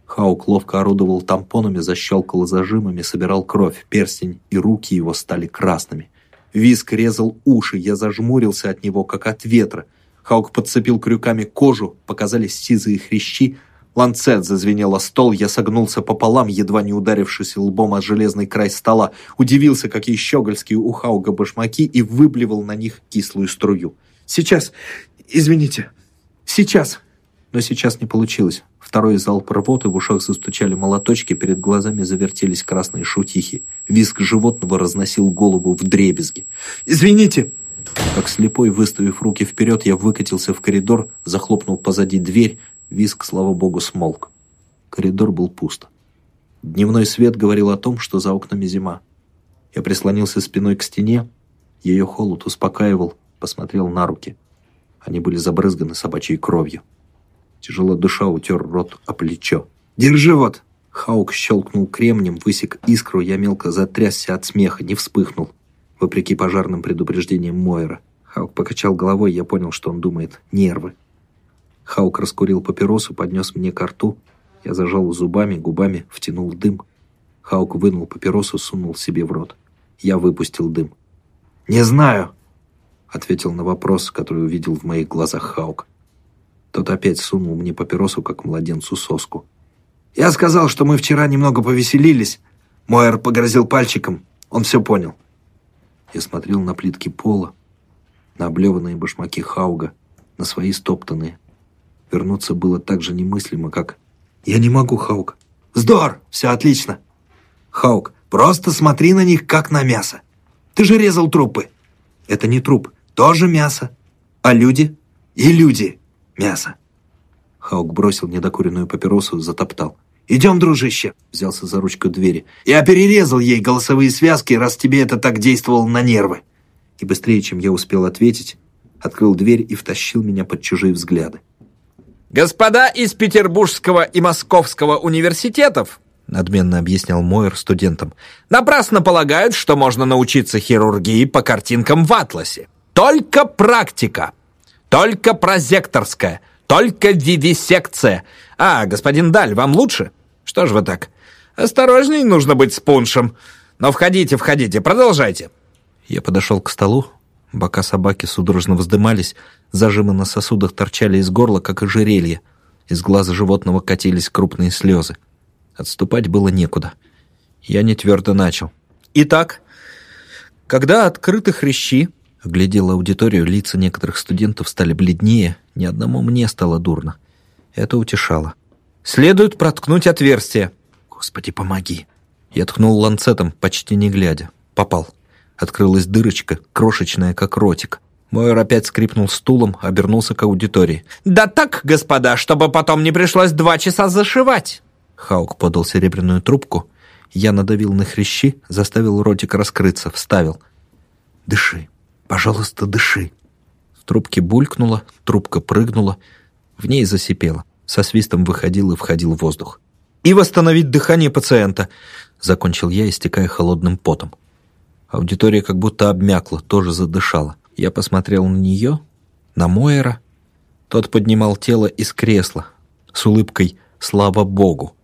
Хаук ловко орудовал тампонами, защелкал зажимами, собирал кровь. Перстень и руки его стали красными. Виск резал уши, я зажмурился от него, как от ветра. Хаук подцепил крюками кожу, показались сизые хрящи. Ланцет зазвенел о стол, я согнулся пополам, едва не ударившись лбом о железный край стола. Удивился, какие щегольские у Хауга башмаки, и выблевал на них кислую струю. «Сейчас! Извините! Сейчас!» Но сейчас не получилось. Второй залп рвоты, в ушах застучали молоточки, перед глазами завертелись красные шутихи. Виск животного разносил голову в дребезги. «Извините!» Как слепой, выставив руки вперед, я выкатился в коридор, захлопнул позади дверь. Виск, слава богу, смолк. Коридор был пуст. Дневной свет говорил о том, что за окнами зима. Я прислонился спиной к стене. Ее холод успокаивал, посмотрел на руки. Они были забрызганы собачьей кровью. Тяжело душа утер рот о плечо. «Держи вот!» Хаук щелкнул кремнем, высек искру, я мелко затрясся от смеха, не вспыхнул. Вопреки пожарным предупреждениям Мойера. Хаук покачал головой, я понял, что он думает. Нервы. Хаук раскурил папиросу, поднес мне ко рту. Я зажал зубами, губами, втянул дым. Хаук вынул папиросу, сунул себе в рот. Я выпустил дым. «Не знаю», — ответил на вопрос, который увидел в моих глазах Хаук. Тот опять сунул мне папиросу, как младенцу соску. «Я сказал, что мы вчера немного повеселились». Мойер погрозил пальчиком. Он все понял. Я смотрел на плитки пола, на облеванные башмаки Хауга, на свои стоптанные. Вернуться было так же немыслимо, как... «Я не могу, Хаук». «Здор! Все отлично!» «Хаук, просто смотри на них, как на мясо. Ты же резал трупы». «Это не труп, тоже мясо. А люди?» «И люди. Мясо». Хаук бросил недокуренную папиросу, затоптал. «Идем, дружище!» — взялся за ручку двери. «Я перерезал ей голосовые связки, раз тебе это так действовало на нервы. и быстрее, чем я успел ответить, открыл дверь и втащил меня под чужие взгляды. «Господа из Петербургского и Московского университетов», надменно объяснял Мойер студентам, «напрасно полагают, что можно научиться хирургии по картинкам в атласе. Только практика, только прозекторская, только вивисекция. А, господин Даль, вам лучше? Что ж вы так? Осторожней нужно быть с пуншем. Но входите, входите, продолжайте». Я подошел к столу, Бока собаки судорожно вздымались, зажимы на сосудах торчали из горла, как ожерелье. Из глаза животного катились крупные слезы. Отступать было некуда. Я не твердо начал. «Итак, когда открыты хрящи...» Глядел аудиторию, лица некоторых студентов стали бледнее, ни одному мне стало дурно. Это утешало. «Следует проткнуть отверстие». «Господи, помоги!» Я ткнул ланцетом, почти не глядя. Попал. Открылась дырочка, крошечная, как ротик. Мойер опять скрипнул стулом, обернулся к аудитории. «Да так, господа, чтобы потом не пришлось два часа зашивать!» Хаук подал серебряную трубку. Я надавил на хрящи, заставил ротик раскрыться, вставил. «Дыши, пожалуйста, дыши!» В трубке булькнуло, трубка прыгнула, в ней засипело. Со свистом выходил и входил воздух. «И восстановить дыхание пациента!» Закончил я, истекая холодным потом. Аудитория как будто обмякла, тоже задышала. Я посмотрел на нее, на Мойера. Тот поднимал тело из кресла с улыбкой «Слава Богу!».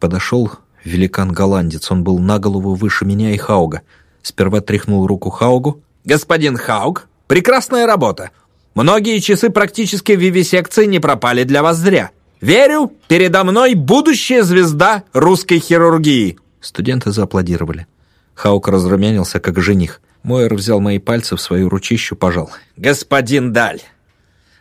Подошел великан-голландец. Он был на голову выше меня и Хауга. Сперва тряхнул руку Хаугу. «Господин Хауг, прекрасная работа! Многие часы практически вивисекции не пропали для вас зря. Верю, передо мной будущая звезда русской хирургии!» Студенты зааплодировали. Хаук разрумянился, как жених. Мойер взял мои пальцы в свою ручищу, пожал. «Господин Даль,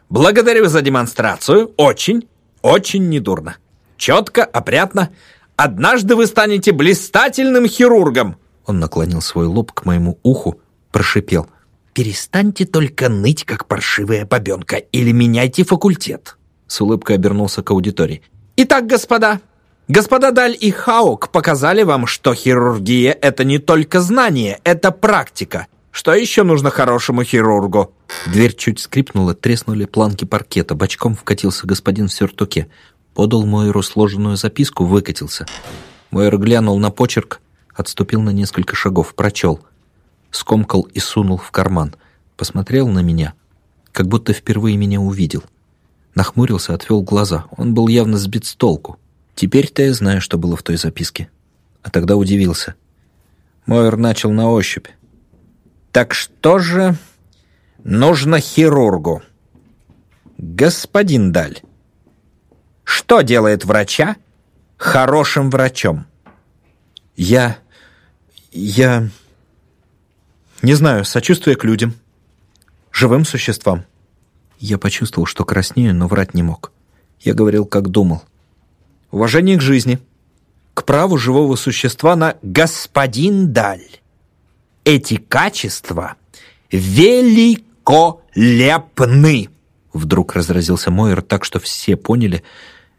благодарю за демонстрацию. Очень, очень недурно. Четко, опрятно. Однажды вы станете блистательным хирургом!» Он наклонил свой лоб к моему уху, прошипел. «Перестаньте только ныть, как паршивая бабенка, или меняйте факультет!» С улыбкой обернулся к аудитории. «Итак, господа, Господа Даль и Хаук показали вам, что хирургия — это не только знание, это практика. Что еще нужно хорошему хирургу?» Дверь чуть скрипнула, треснули планки паркета. Бочком вкатился господин в сюртуке. Подал Мойеру сложенную записку, выкатился. Мойер глянул на почерк, отступил на несколько шагов, прочел. Скомкал и сунул в карман. Посмотрел на меня, как будто впервые меня увидел. Нахмурился, отвел глаза. Он был явно сбит с толку. Теперь-то я знаю, что было в той записке. А тогда удивился. Мойер начал на ощупь. «Так что же нужно хирургу?» «Господин Даль, что делает врача хорошим врачом?» «Я... я... не знаю, сочувствие к людям, живым существам». Я почувствовал, что краснею, но врать не мог. Я говорил, как думал уважение к жизни, к праву живого существа на «господин Даль». Эти качества великолепны. Вдруг разразился Мойер так, что все поняли,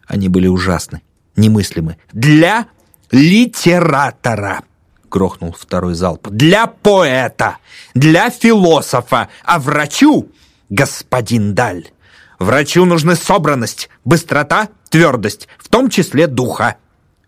они были ужасны, немыслимы. Для литератора грохнул второй залп. «Для поэта, для философа, а врачу, господин Даль, врачу нужны собранность, быстрота твердость, в том числе духа!»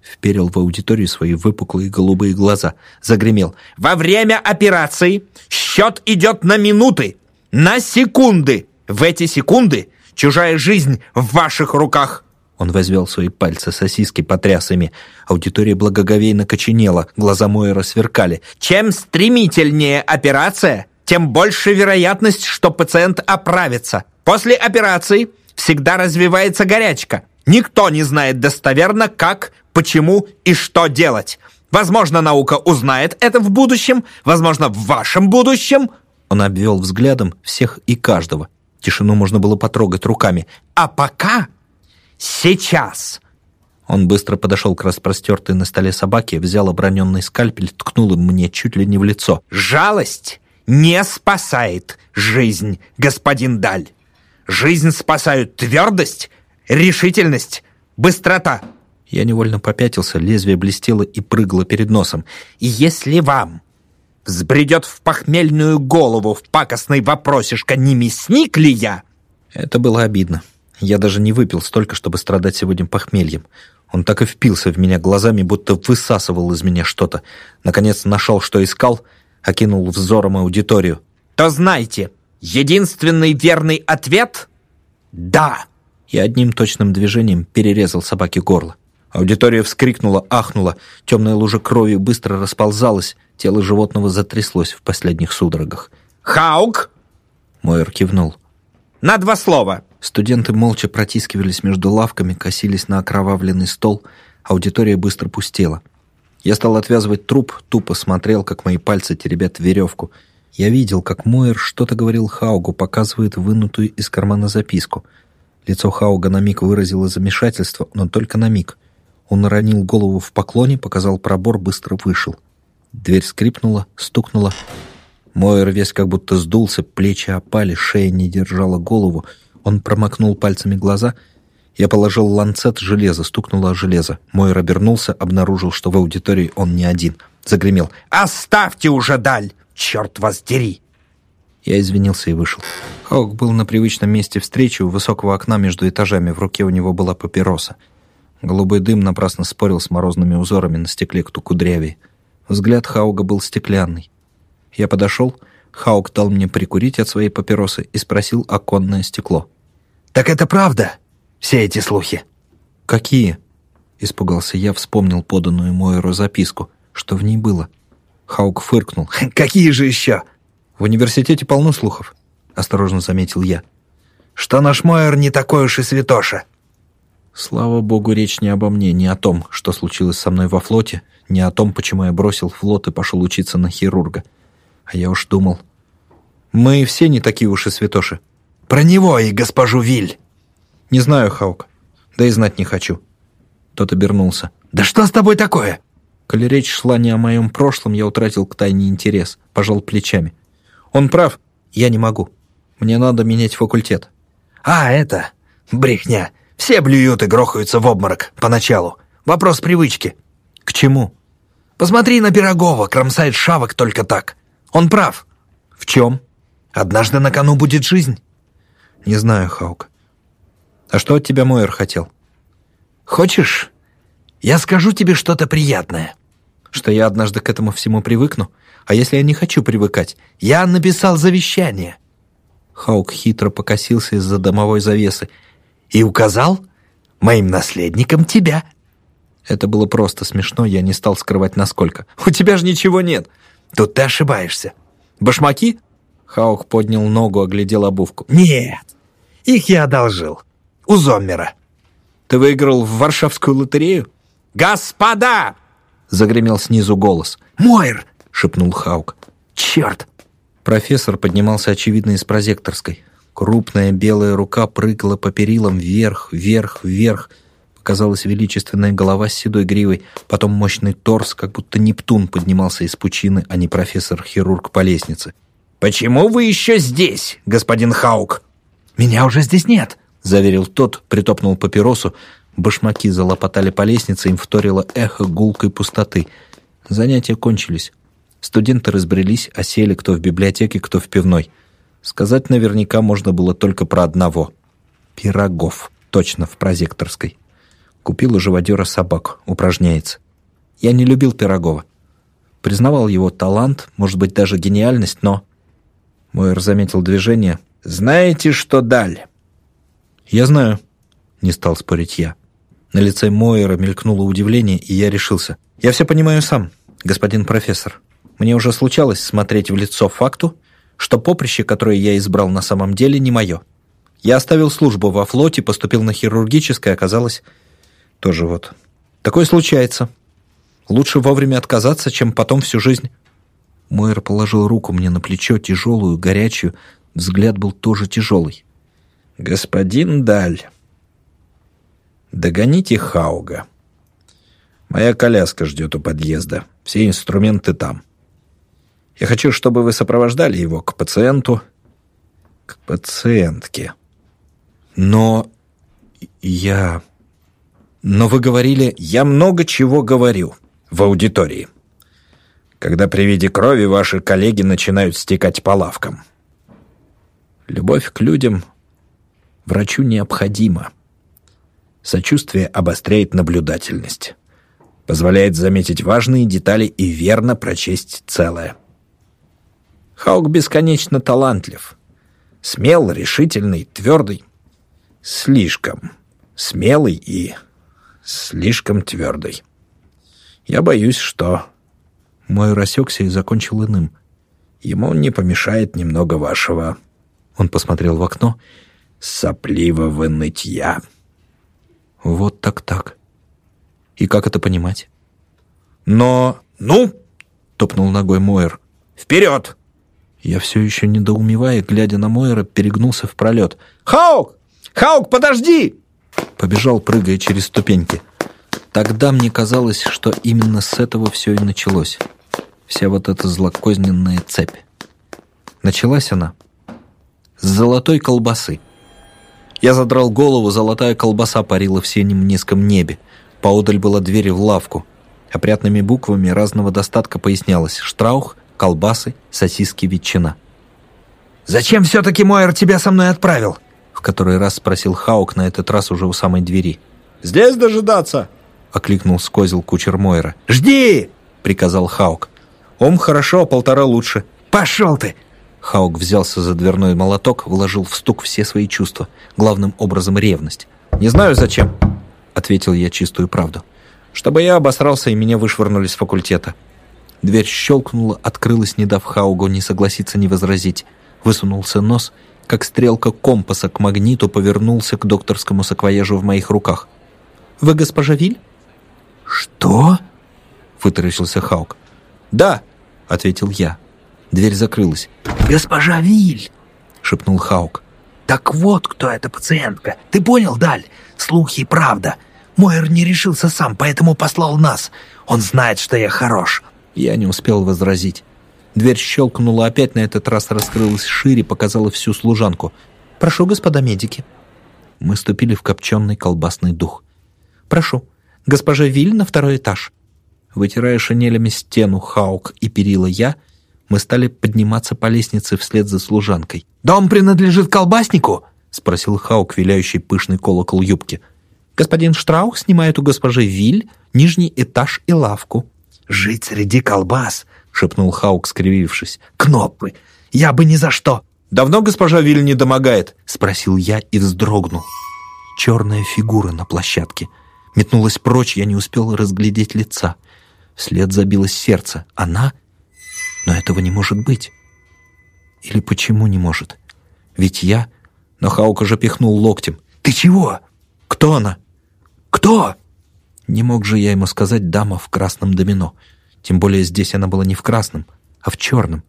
Вперил в аудиторию свои выпуклые голубые глаза. Загремел. «Во время операции счет идет на минуты, на секунды. В эти секунды чужая жизнь в ваших руках!» Он возвел свои пальцы сосиски потрясами. Аудитория благоговейно коченела, глаза Мойера сверкали. «Чем стремительнее операция, тем больше вероятность, что пациент оправится. После операции всегда развивается горячка. Никто не знает достоверно, как, почему и что делать. Возможно, наука узнает это в будущем, возможно, в вашем будущем. Он обвел взглядом всех и каждого. Тишину можно было потрогать руками. А пока... Сейчас... Он быстро подошел к распростертой на столе собаке, взял оброненный скальпель, ткнул им мне чуть ли не в лицо. «Жалость не спасает жизнь, господин Даль. Жизнь спасают твердость решительность, быстрота!» Я невольно попятился, лезвие блестело и прыгало перед носом. «И если вам взбредет в похмельную голову в пакостный вопросишка, не мясник ли я? Это было обидно. Я даже не выпил столько, чтобы страдать сегодня похмельем. Он так и впился в меня глазами, будто высасывал из меня что-то. Наконец нашел, что искал, окинул взором аудиторию. «То знайте, единственный верный ответ — да!» И одним точным движением перерезал собаке горло. Аудитория вскрикнула, ахнула, темная лужа крови быстро расползалась, тело животного затряслось в последних судорогах. «Хаук!» Мойер кивнул. «На два слова!» Студенты молча протискивались между лавками, косились на окровавленный стол. Аудитория быстро пустела. Я стал отвязывать труп, тупо смотрел, как мои пальцы теребят веревку. Я видел, как Мойер что-то говорил Хаугу, показывает вынутую из кармана записку. Лицо Хауга на миг выразило замешательство, но только на миг. Он уронил голову в поклоне, показал пробор, быстро вышел. Дверь скрипнула, стукнула. Мойер весь как будто сдулся, плечи опали, шея не держала голову — он промокнул пальцами глаза. Я положил ланцет железа, стукнуло о железо. Мойер обернулся, обнаружил, что в аудитории он не один. Загремел. «Оставьте уже даль! Черт вас дери!» Я извинился и вышел. Хаук был на привычном месте встречи у высокого окна между этажами. В руке у него была папироса. Голубой дым напрасно спорил с морозными узорами на стекле кто кудрявее. Взгляд Хауга был стеклянный. Я подошел, Хаук дал мне прикурить от своей папиросы и спросил оконное стекло. «Так это правда, все эти слухи?» «Какие?» — испугался я, вспомнил поданную Мойеру записку. Что в ней было? Хаук фыркнул. «Какие же еще?» «В университете полно слухов», — осторожно заметил я. «Что наш Мойер не такой уж и святоша». Слава богу, речь не обо мне, не о том, что случилось со мной во флоте, не о том, почему я бросил флот и пошел учиться на хирурга. А я уж думал... Мы все не такие уж и святоши. Про него и госпожу Виль!» «Не знаю, Хаук. Да и знать не хочу». Тот обернулся. «Да что с тобой такое?» Коли речь шла не о моем прошлом, я утратил к тайне интерес, пожал плечами. «Он прав. Я не могу. Мне надо менять факультет». «А, это... брехня. Все блюют и грохаются в обморок поначалу. Вопрос привычки». «К чему?» «Посмотри на Пирогова, кромсает шавок только так. Он прав». «В чем?» «Однажды на кону будет жизнь». «Не знаю, Хаук. А что от тебя Мойер хотел?» «Хочешь, я скажу тебе что-то приятное?» «Что я однажды к этому всему привыкну? А если я не хочу привыкать? Я написал завещание!» Хаук хитро покосился из-за домовой завесы. «И указал моим наследникам тебя!» Это было просто смешно, я не стал скрывать насколько. «У тебя же ничего нет!» «Тут ты ошибаешься!» «Башмаки?» Хаук поднял ногу, оглядел обувку. «Нет, их я одолжил. У Зоммера. Ты выиграл в Варшавскую лотерею? Господа! Загремел снизу голос. Мойр! Шепнул Хаук. Черт! Профессор поднимался, очевидно, из прозекторской. Крупная белая рука прыгала по перилам вверх, вверх, вверх. Показалась величественная голова с седой гривой, потом мощный торс, как будто Нептун поднимался из пучины, а не профессор-хирург по лестнице. «Почему вы еще здесь, господин Хаук?» «Меня уже здесь нет», — заверил тот, притопнул папиросу. Башмаки залопотали по лестнице, им вторило эхо гулкой пустоты. Занятия кончились. Студенты разбрелись, осели кто в библиотеке, кто в пивной. Сказать наверняка можно было только про одного. Пирогов. Точно, в прозекторской. Купил у живодера собак, упражняется. Я не любил Пирогова. Признавал его талант, может быть, даже гениальность, но... Мойер заметил движение, знаете, что дали?» «Я знаю», — не стал спорить я. На лице Мойера мелькнуло удивление, и я решился. «Я все понимаю сам, господин профессор. Мне уже случалось смотреть в лицо факту, что поприще, которое я избрал на самом деле, не мое. Я оставил службу во флоте, поступил на хирургическое, оказалось... Тоже вот. Такое случается. Лучше вовремя отказаться, чем потом всю жизнь...» Мойер положил руку мне на плечо, тяжелую, горячую, Взгляд был тоже тяжелый. «Господин Даль, догоните Хауга. Моя коляска ждет у подъезда. Все инструменты там. Я хочу, чтобы вы сопровождали его к пациенту, к пациентке. Но я... Но вы говорили, я много чего говорю в аудитории. когда при виде крови ваши коллеги начинают стекать по лавкам. Любовь к людям врачу необходима. Сочувствие обостряет наблюдательность, позволяет заметить важные детали и верно прочесть целое. Хаук бесконечно талантлив. Смел, решительный, твердый. Слишком смелый и слишком твердый. Я боюсь, что... Мой рассекся и закончил иным. Ему не помешает немного вашего... Он посмотрел в окно. Сопливого нытья. Вот так-так. И как это понимать? Но... Ну! Топнул ногой Мойер. Вперед! Я все еще недоумевая, глядя на Мойера, перегнулся в пролет. «Хаук! Хаук, подожди!» Побежал, прыгая через ступеньки. Тогда мне казалось, что именно с этого все и началось. Вся вот эта злокозненная цепь. Началась она с золотой колбасы. Я задрал голову, золотая колбаса парила в синем низком небе. Поодаль была дверь в лавку. Опрятными буквами разного достатка пояснялось «Штраух», «Колбасы», «Сосиски», «Ветчина». «Зачем все-таки Мойер тебя со мной отправил?» В который раз спросил Хаук, на этот раз уже у самой двери. «Здесь дожидаться!» Окликнул с козел кучер Мойера. «Жди!» — приказал Хаук. «Ом хорошо, полтора лучше». «Пошел ты!» Хаук взялся за дверной молоток, вложил в стук все свои чувства, главным образом ревность. «Не знаю, зачем», — ответил я чистую правду. «Чтобы я обосрался, и меня вышвырнули с факультета». Дверь щелкнула, открылась, не дав Хаугу ни согласиться, ни возразить. Высунулся нос, как стрелка компаса к магниту повернулся к докторскому саквояжу в моих руках. «Вы госпожа Виль?» «Что?» — вытаращился Хаук. «Да», — ответил я. Дверь закрылась. «Госпожа Виль!» — шепнул Хаук. «Так вот, кто эта пациентка. Ты понял, Даль? Слухи и правда. Мойер не решился сам, поэтому послал нас. Он знает, что я хорош». Я не успел возразить. Дверь щелкнула опять, на этот раз раскрылась шире, показала всю служанку. «Прошу, господа медики». Мы ступили в копченый колбасный дух. «Прошу, госпожа Виль на второй этаж». Вытирая шинелями стену Хаук и перила я, мы стали подниматься по лестнице вслед за служанкой. «Дом принадлежит колбаснику?» — спросил Хаук, виляющий пышный колокол юбки. «Господин Штраух снимает у госпожи Виль нижний этаж и лавку». «Жить среди колбас!» — шепнул Хаук, скривившись. «Кнопы! Я бы ни за что!» «Давно госпожа Виль не домогает?» — спросил я и вздрогнул. Черная фигура на площадке. Метнулась прочь, я не успел разглядеть лица. Вслед забилось сердце. Она но этого не может быть. Или почему не может? Ведь я... Но Хаук уже пихнул локтем. «Ты чего? Кто она? Кто?» Не мог же я ему сказать «дама в красном домино». Тем более здесь она была не в красном, а в черном.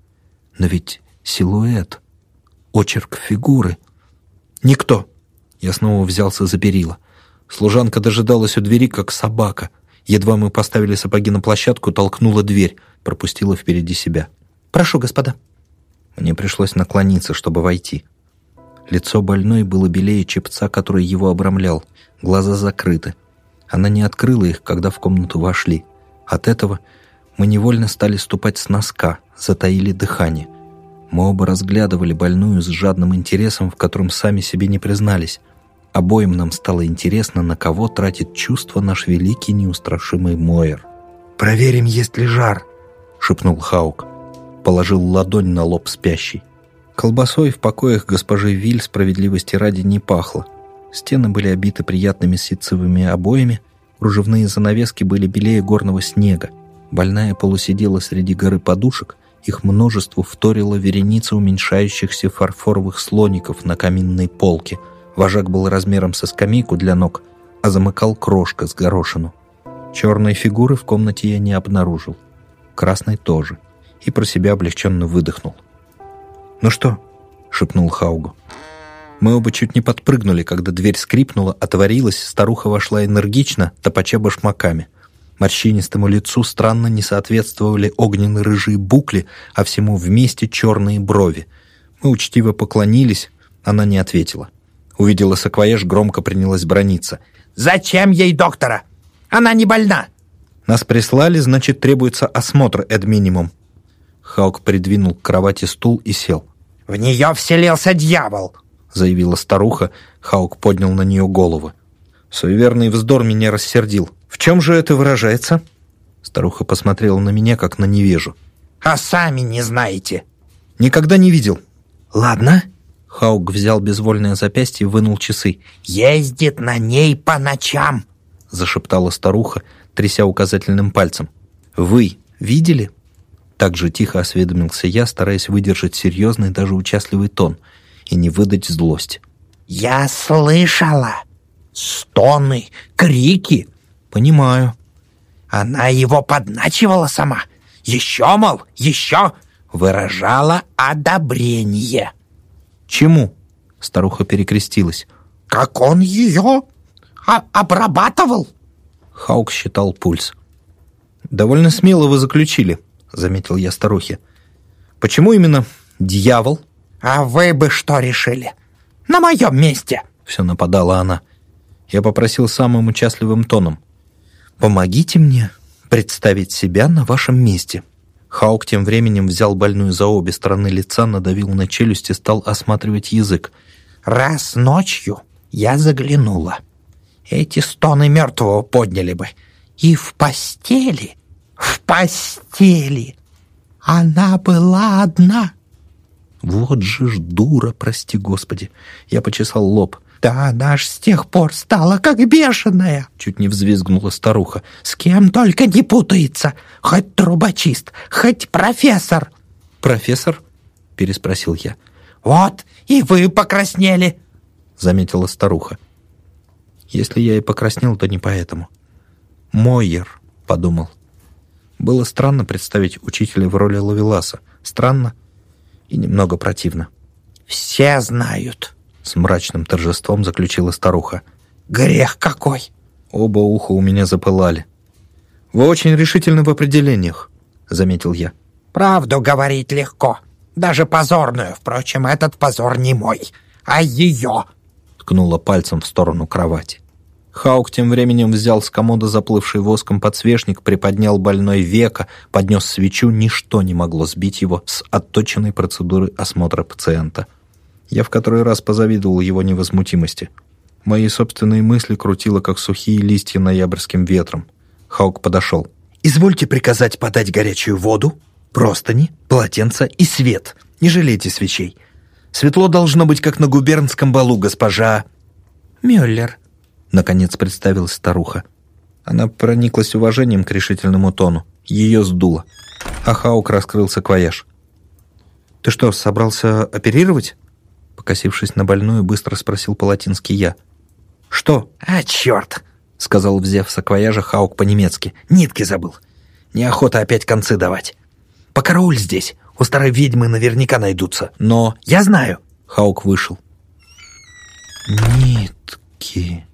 Но ведь силуэт, очерк фигуры. «Никто!» Я снова взялся за перила. Служанка дожидалась у двери, как собака. Едва мы поставили сапоги на площадку, толкнула дверь пропустила впереди себя. «Прошу, господа». Мне пришлось наклониться, чтобы войти. Лицо больной было белее чепца, который его обрамлял. Глаза закрыты. Она не открыла их, когда в комнату вошли. От этого мы невольно стали ступать с носка, затаили дыхание. Мы оба разглядывали больную с жадным интересом, в котором сами себе не признались. Обоим нам стало интересно, на кого тратит чувство наш великий неустрашимый Мойер. «Проверим, есть ли жар», — шепнул Хаук. Положил ладонь на лоб спящий. Колбасой в покоях госпожи Виль справедливости ради не пахло. Стены были обиты приятными ситцевыми обоями, кружевные занавески были белее горного снега. Больная полусидела среди горы подушек, их множеству вторила вереница уменьшающихся фарфоровых слоников на каминной полке. Вожак был размером со скамейку для ног, а замыкал крошка с горошину. Черной фигуры в комнате я не обнаружил. Красный тоже. И про себя облегченно выдохнул. «Ну что?» — шепнул Хаугу. Мы оба чуть не подпрыгнули, когда дверь скрипнула, отворилась, старуха вошла энергично, топача башмаками. Морщинистому лицу странно не соответствовали огненно-рыжие букли, а всему вместе черные брови. Мы учтиво поклонились, она не ответила. Увидела саквояж, громко принялась брониться. «Зачем ей доктора? Она не больна!» Нас прислали, значит, требуется осмотр, эд минимум. Хаук придвинул к кровати стул и сел. «В нее вселился дьявол!» Заявила старуха. Хаук поднял на нее голову. Суеверный вздор меня рассердил. «В чем же это выражается?» Старуха посмотрела на меня, как на невежу. «А сами не знаете!» «Никогда не видел». «Ладно». Хаук взял безвольное запястье и вынул часы. «Ездит на ней по ночам!» Зашептала старуха, тряся указательным пальцем. «Вы видели?» Так же тихо осведомился я, стараясь выдержать серьезный, даже участливый тон и не выдать злость. «Я слышала! Стоны, крики!» «Понимаю». Она его подначивала сама. Еще, мол, еще выражала одобрение. «Чему?» — старуха перекрестилась. «Как он ее обрабатывал?» Хаук считал пульс. «Довольно смело вы заключили», — заметил я старухе. «Почему именно дьявол?» «А вы бы что решили? На моем месте!» Все нападала она. Я попросил самым участливым тоном. «Помогите мне представить себя на вашем месте». Хаук тем временем взял больную за обе стороны лица, надавил на челюсть и стал осматривать язык. «Раз ночью я заглянула. Эти стоны мертвого подняли бы. И в постели, в постели она была одна». «Вот же ж дура, прости господи!» Я почесал лоб. «Да она ж с тех пор стала как бешеная!» Чуть не взвизгнула старуха. «С кем только не путается! Хоть трубочист, хоть профессор!» «Профессор?» Переспросил я. «Вот, и вы покраснели!» Заметила старуха. Если я и покраснел, то не поэтому. «Мойер», — подумал. Было странно представить учителя в роли Лавеласа. Странно и немного противно. «Все знают», — с мрачным торжеством заключила старуха. «Грех какой!» Оба уха у меня запылали. «Вы очень решительны в определениях», — заметил я. «Правду говорить легко. Даже позорную. Впрочем, этот позор не мой, а ее!» Ткнула пальцем в сторону кровати. Хаук тем временем взял с комода заплывший воском подсвечник, приподнял больной века, поднес свечу, ничто не могло сбить его с отточенной процедуры осмотра пациента. Я в который раз позавидовал его невозмутимости. Мои собственные мысли крутило, как сухие листья ноябрьским ветром. Хаук подошел. «Извольте приказать подать горячую воду, простыни, полотенца и свет. Не жалейте свечей. Светло должно быть, как на губернском балу, госпожа...» «Мюллер», Наконец представилась старуха. Она прониклась уважением к решительному тону. Ее сдуло. А Хаук раскрыл саквояж. «Ты что, собрался оперировать?» Покосившись на больную, быстро спросил Палатинский я. «Что?» «А, черт!» — сказал, взяв саквояжа Хаук по-немецки. «Нитки забыл. Неохота опять концы давать. Покарауль здесь. У старой ведьмы наверняка найдутся. Но я знаю». Хаук вышел. «Нитки...»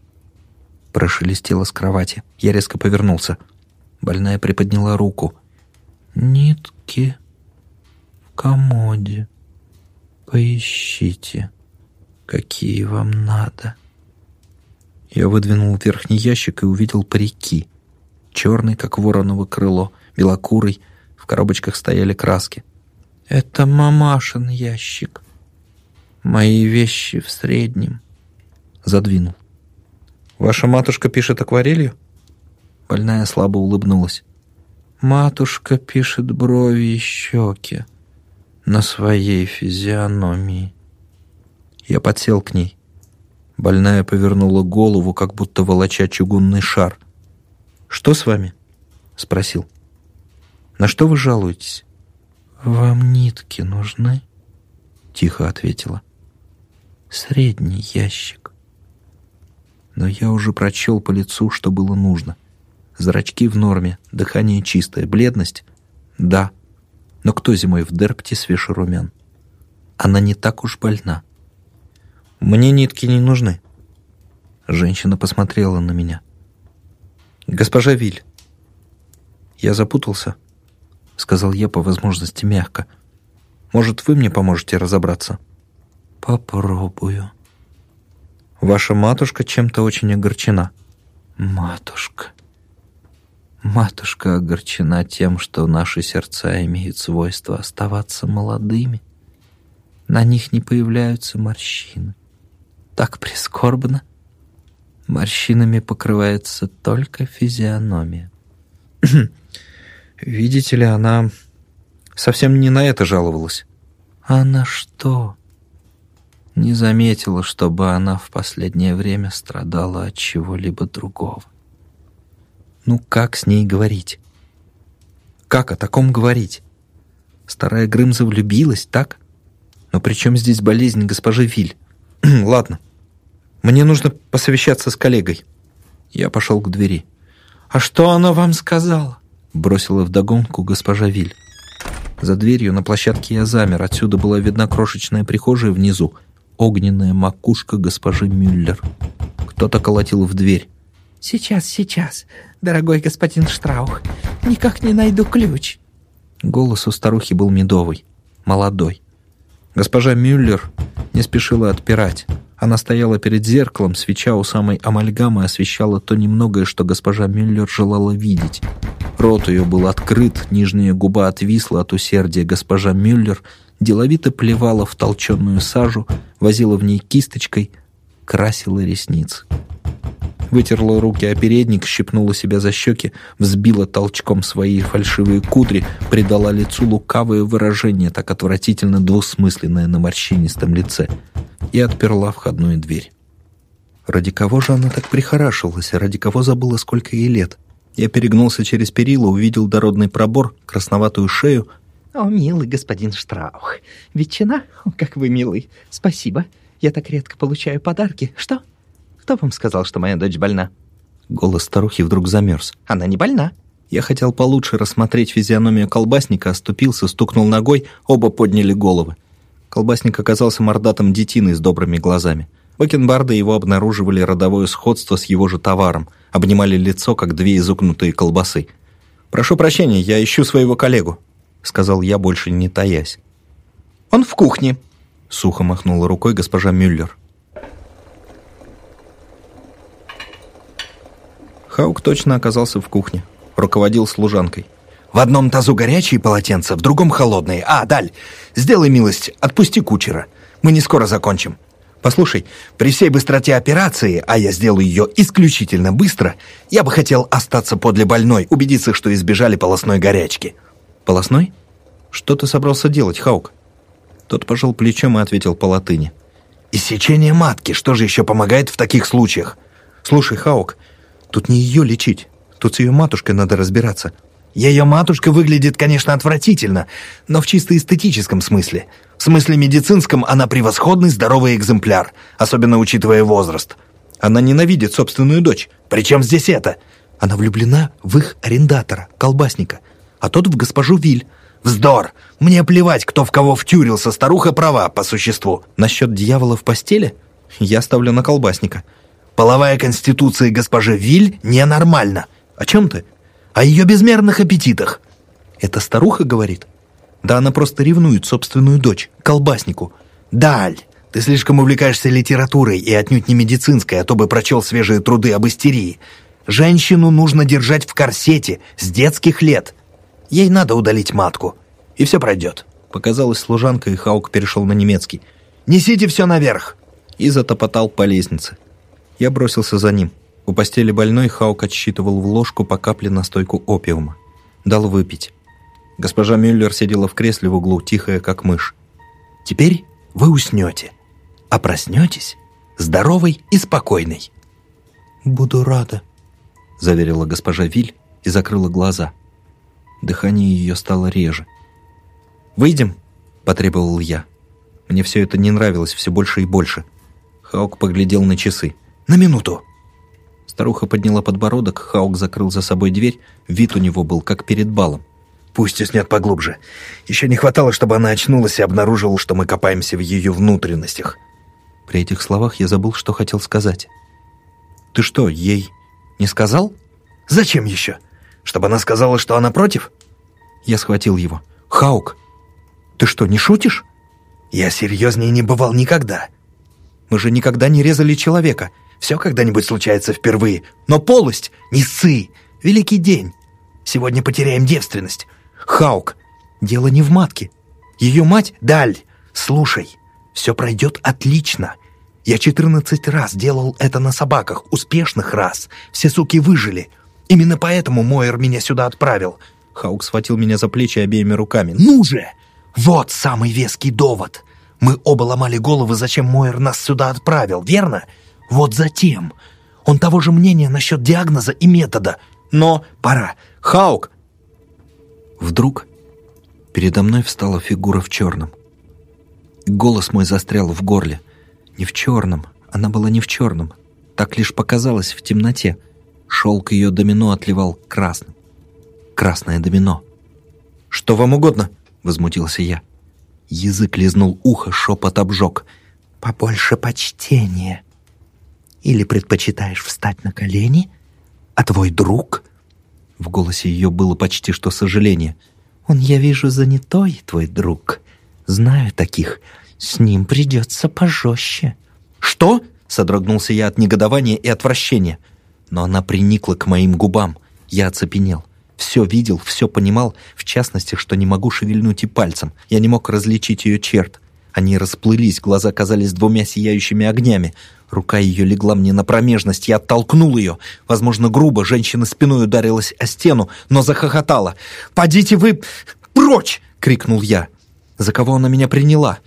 Прошелестело с кровати. Я резко повернулся. Больная приподняла руку. «Нитки в комоде. Поищите, какие вам надо». Я выдвинул верхний ящик и увидел парики. Черный, как вороново крыло, белокурый, в коробочках стояли краски. «Это мамашин ящик. Мои вещи в среднем». Задвинул. «Ваша матушка пишет акварелью?» Больная слабо улыбнулась. «Матушка пишет брови и щеки на своей физиономии». Я подсел к ней. Больная повернула голову, как будто волоча чугунный шар. «Что с вами?» — спросил. «На что вы жалуетесь?» «Вам нитки нужны?» — тихо ответила. «Средний ящик» но я уже прочел по лицу, что было нужно. Зрачки в норме, дыхание чистое, бледность? Да. Но кто зимой в Дерпте свеже румян? Она не так уж больна. Мне нитки не нужны. Женщина посмотрела на меня. «Госпожа Виль». «Я запутался», — сказал я по возможности мягко. «Может, вы мне поможете разобраться?» «Попробую», Ваша матушка чем-то очень огорчена. Матушка. Матушка огорчена тем, что наши сердца имеют свойство оставаться молодыми. На них не появляются морщины. Так прискорбно. Морщинами покрывается только физиономия. Видите ли, она совсем не на это жаловалась. А на что? Не заметила, чтобы она в последнее время страдала от чего-либо другого. Ну как с ней говорить? Как о таком говорить? Старая Грымза влюбилась, так? Но при чем здесь болезнь госпожи Виль? Ладно, мне нужно посовещаться с коллегой. Я пошел к двери. «А что она вам сказала?» Бросила вдогонку госпожа Виль. За дверью на площадке я замер. Отсюда была видна крошечная прихожая внизу. Огненная макушка госпожи Мюллер. Кто-то колотил в дверь. «Сейчас, сейчас, дорогой господин Штраух. Никак не найду ключ». Голос у старухи был медовый, молодой. Госпожа Мюллер не спешила отпирать. Она стояла перед зеркалом, свеча у самой амальгамы освещала то немногое, что госпожа Мюллер желала видеть. Рот ее был открыт, нижняя губа отвисла от усердия. Госпожа Мюллер деловито плевала в толченую сажу, возила в ней кисточкой, красила ресницы. Вытерла руки о передник, щипнула себя за щеки, взбила толчком свои фальшивые кудри, придала лицу лукавое выражение, так отвратительно двусмысленное на морщинистом лице — и отперла входную дверь. Ради кого же она так прихорашивалась, ради кого забыла, сколько ей лет? Я перегнулся через перила, увидел дородный пробор, красноватую шею. «О, милый господин Штраух, ветчина? Как вы милый. Спасибо. Я так редко получаю подарки. Что? Кто вам сказал, что моя дочь больна?» Голос старухи вдруг замерз. «Она не больна». Я хотел получше рассмотреть физиономию колбасника, оступился, стукнул ногой, оба подняли головы. Колбасник оказался мордатым детиной с добрыми глазами. Бакенбарды его обнаруживали родовое сходство с его же товаром, обнимали лицо, как две изогнутые колбасы. «Прошу прощения, я ищу своего коллегу», — сказал я, больше не таясь. «Он в кухне», — сухо махнула рукой госпожа Мюллер. Хаук точно оказался в кухне, руководил служанкой. В одном тазу горячие полотенца, в другом холодные. А, Даль, сделай милость, отпусти кучера. Мы не скоро закончим. Послушай, при всей быстроте операции, а я сделаю ее исключительно быстро, я бы хотел остаться подле больной, убедиться, что избежали полостной горячки. Полостной? Что ты собрался делать, Хаук? Тот пожал плечом и ответил по латыни. Иссечение матки, что же еще помогает в таких случаях? Слушай, Хаук, тут не ее лечить. Тут с ее матушкой надо разбираться. Ее матушка выглядит, конечно, отвратительно, но в чисто эстетическом смысле. В смысле медицинском она превосходный здоровый экземпляр, особенно учитывая возраст. Она ненавидит собственную дочь. Причем здесь это? Она влюблена в их арендатора, колбасника, а тот в госпожу Виль. Вздор! Мне плевать, кто в кого втюрился, старуха права, по существу. Насчет дьявола в постели? Я ставлю на колбасника. Половая конституция госпожи Виль ненормальна. О чем ты? о ее безмерных аппетитах. Это старуха говорит? Да она просто ревнует собственную дочь, колбаснику. Даль, ты слишком увлекаешься литературой и отнюдь не медицинской, а то бы прочел свежие труды об истерии. Женщину нужно держать в корсете с детских лет. Ей надо удалить матку, и все пройдет. Показалась служанка, и Хаук перешел на немецкий. «Несите все наверх!» И затопотал по лестнице. Я бросился за ним. У постели больной Хаук отсчитывал в ложку по капле настойку опиума. Дал выпить. Госпожа Мюллер сидела в кресле в углу, тихая, как мышь. «Теперь вы уснете, а проснетесь здоровой и спокойной». «Буду рада», — заверила госпожа Виль и закрыла глаза. Дыхание ее стало реже. «Выйдем?» — потребовал я. Мне все это не нравилось все больше и больше. Хаук поглядел на часы. «На минуту!» Старуха подняла подбородок, Хаук закрыл за собой дверь, вид у него был как перед балом. «Пусть уснет поглубже. Еще не хватало, чтобы она очнулась и обнаружила, что мы копаемся в ее внутренностях». При этих словах я забыл, что хотел сказать. «Ты что, ей не сказал?» «Зачем еще? Чтобы она сказала, что она против?» Я схватил его. «Хаук, ты что, не шутишь?» «Я серьезнее не бывал никогда». «Мы же никогда не резали человека. Все когда-нибудь случается впервые. Но полость, не ссы, великий день. Сегодня потеряем девственность. Хаук, дело не в матке. Ее мать — Даль. Слушай, все пройдет отлично. Я 14 раз делал это на собаках, успешных раз. Все суки выжили. Именно поэтому Мойер меня сюда отправил. Хаук схватил меня за плечи обеими руками. Ну же! Вот самый веский довод. Мы оба ломали головы, зачем Мойер нас сюда отправил, верно? Вот затем. Он того же мнения насчет диагноза и метода. Но пора. Хаук! Вдруг передо мной встала фигура в черном. Голос мой застрял в горле. Не в черном. Она была не в черном. Так лишь показалось в темноте. Шелк ее домино отливал красным. Красное домино. «Что вам угодно?» — возмутился я. Язык лизнул ухо, шепот обжег. «Побольше почтения. Или предпочитаешь встать на колени? А твой друг?» В голосе ее было почти что сожаление. «Он, я вижу, занятой, твой друг. Знаю таких. С ним придется пожестче». «Что?» — содрогнулся я от негодования и отвращения. Но она приникла к моим губам. Я оцепенел. Все видел, все понимал, в частности, что не могу шевельнуть и пальцем. Я не мог различить ее черт. Они расплылись, глаза казались двумя сияющими огнями. Рука ее легла мне на промежность, я оттолкнул ее. Возможно, грубо, женщина спиной ударилась о стену, но захохотала. «Подите вы прочь!» — крикнул я. За кого она меня приняла?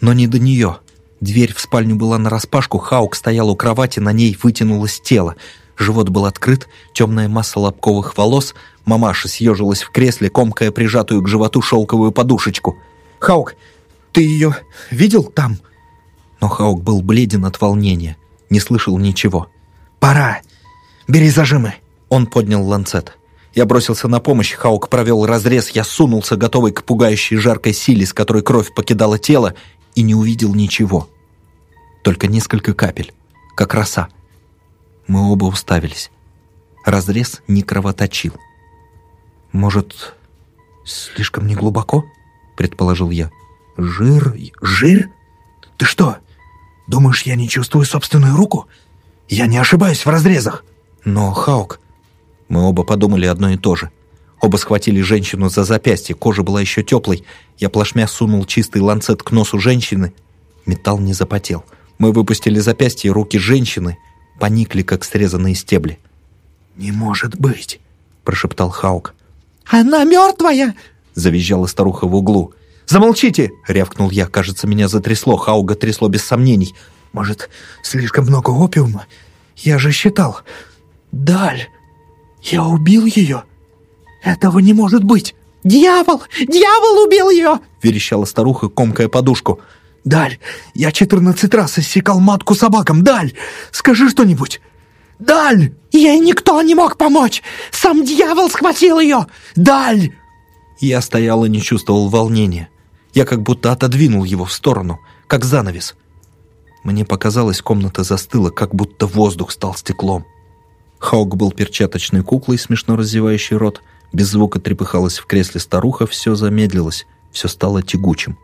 Но не до нее. Дверь в спальню была нараспашку, Хаук стоял у кровати, на ней вытянулось тело. Живот был открыт, темная масса лобковых волос. Мамаша съежилась в кресле, комкая прижатую к животу шелковую подушечку. «Хаук, ты ее видел там?» Но Хаук был бледен от волнения, не слышал ничего. «Пора! Бери зажимы!» Он поднял ланцет. Я бросился на помощь, Хаук провел разрез, я сунулся, готовый к пугающей жаркой силе, с которой кровь покидала тело, и не увидел ничего. Только несколько капель, как роса. Мы оба уставились. Разрез не кровоточил. «Может, слишком неглубоко?» — предположил я. «Жир? Жир? Ты что, думаешь, я не чувствую собственную руку? Я не ошибаюсь в разрезах!» «Но, Хаук...» Мы оба подумали одно и то же. Оба схватили женщину за запястье, кожа была еще теплой. Я плашмя сунул чистый ланцет к носу женщины. Металл не запотел. Мы выпустили запястье, руки женщины поникли, как срезанные стебли. «Не может быть!» — прошептал Хаук. «Она мертвая!» — завизжала старуха в углу. «Замолчите!» — рявкнул я. Кажется, меня затрясло. Хауга трясло без сомнений. «Может, слишком много опиума? Я же считал. Даль! Я убил ее! Этого не может быть!» «Дьявол! Дьявол убил ее!» — верещала старуха, комкая подушку. «Даль, я четырнадцать раз иссекал матку собакам! Даль, скажи что-нибудь! Даль!» «Ей никто не мог помочь! Сам дьявол схватил ее! Даль!» Я стоял и не чувствовал волнения. Я как будто отодвинул его в сторону, как занавес. Мне показалось, комната застыла, как будто воздух стал стеклом. Хаук был перчаточной куклой, смешно разевающей рот. Без звука трепыхалась в кресле старуха, все замедлилось, все стало тягучим.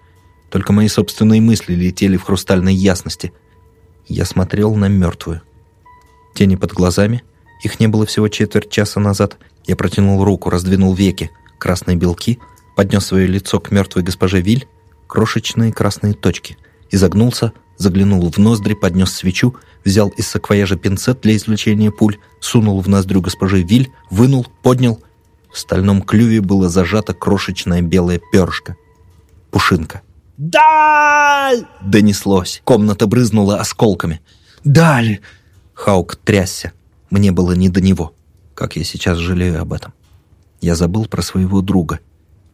Только мои собственные мысли летели в хрустальной ясности. Я смотрел на мертвую. Тени под глазами. Их не было всего четверть часа назад. Я протянул руку, раздвинул веки. Красные белки. Поднес свое лицо к мертвой госпоже Виль. Крошечные красные точки. Изогнулся, заглянул в ноздри, поднес свечу, взял из саквояжа пинцет для извлечения пуль, сунул в ноздрю госпожи Виль, вынул, поднял. В стальном клюве было зажато крошечное белое перышко. Пушинка. «Даль!» Донеслось. Комната брызнула осколками. «Даль!» Хаук трясся. Мне было не до него. Как я сейчас жалею об этом. Я забыл про своего друга.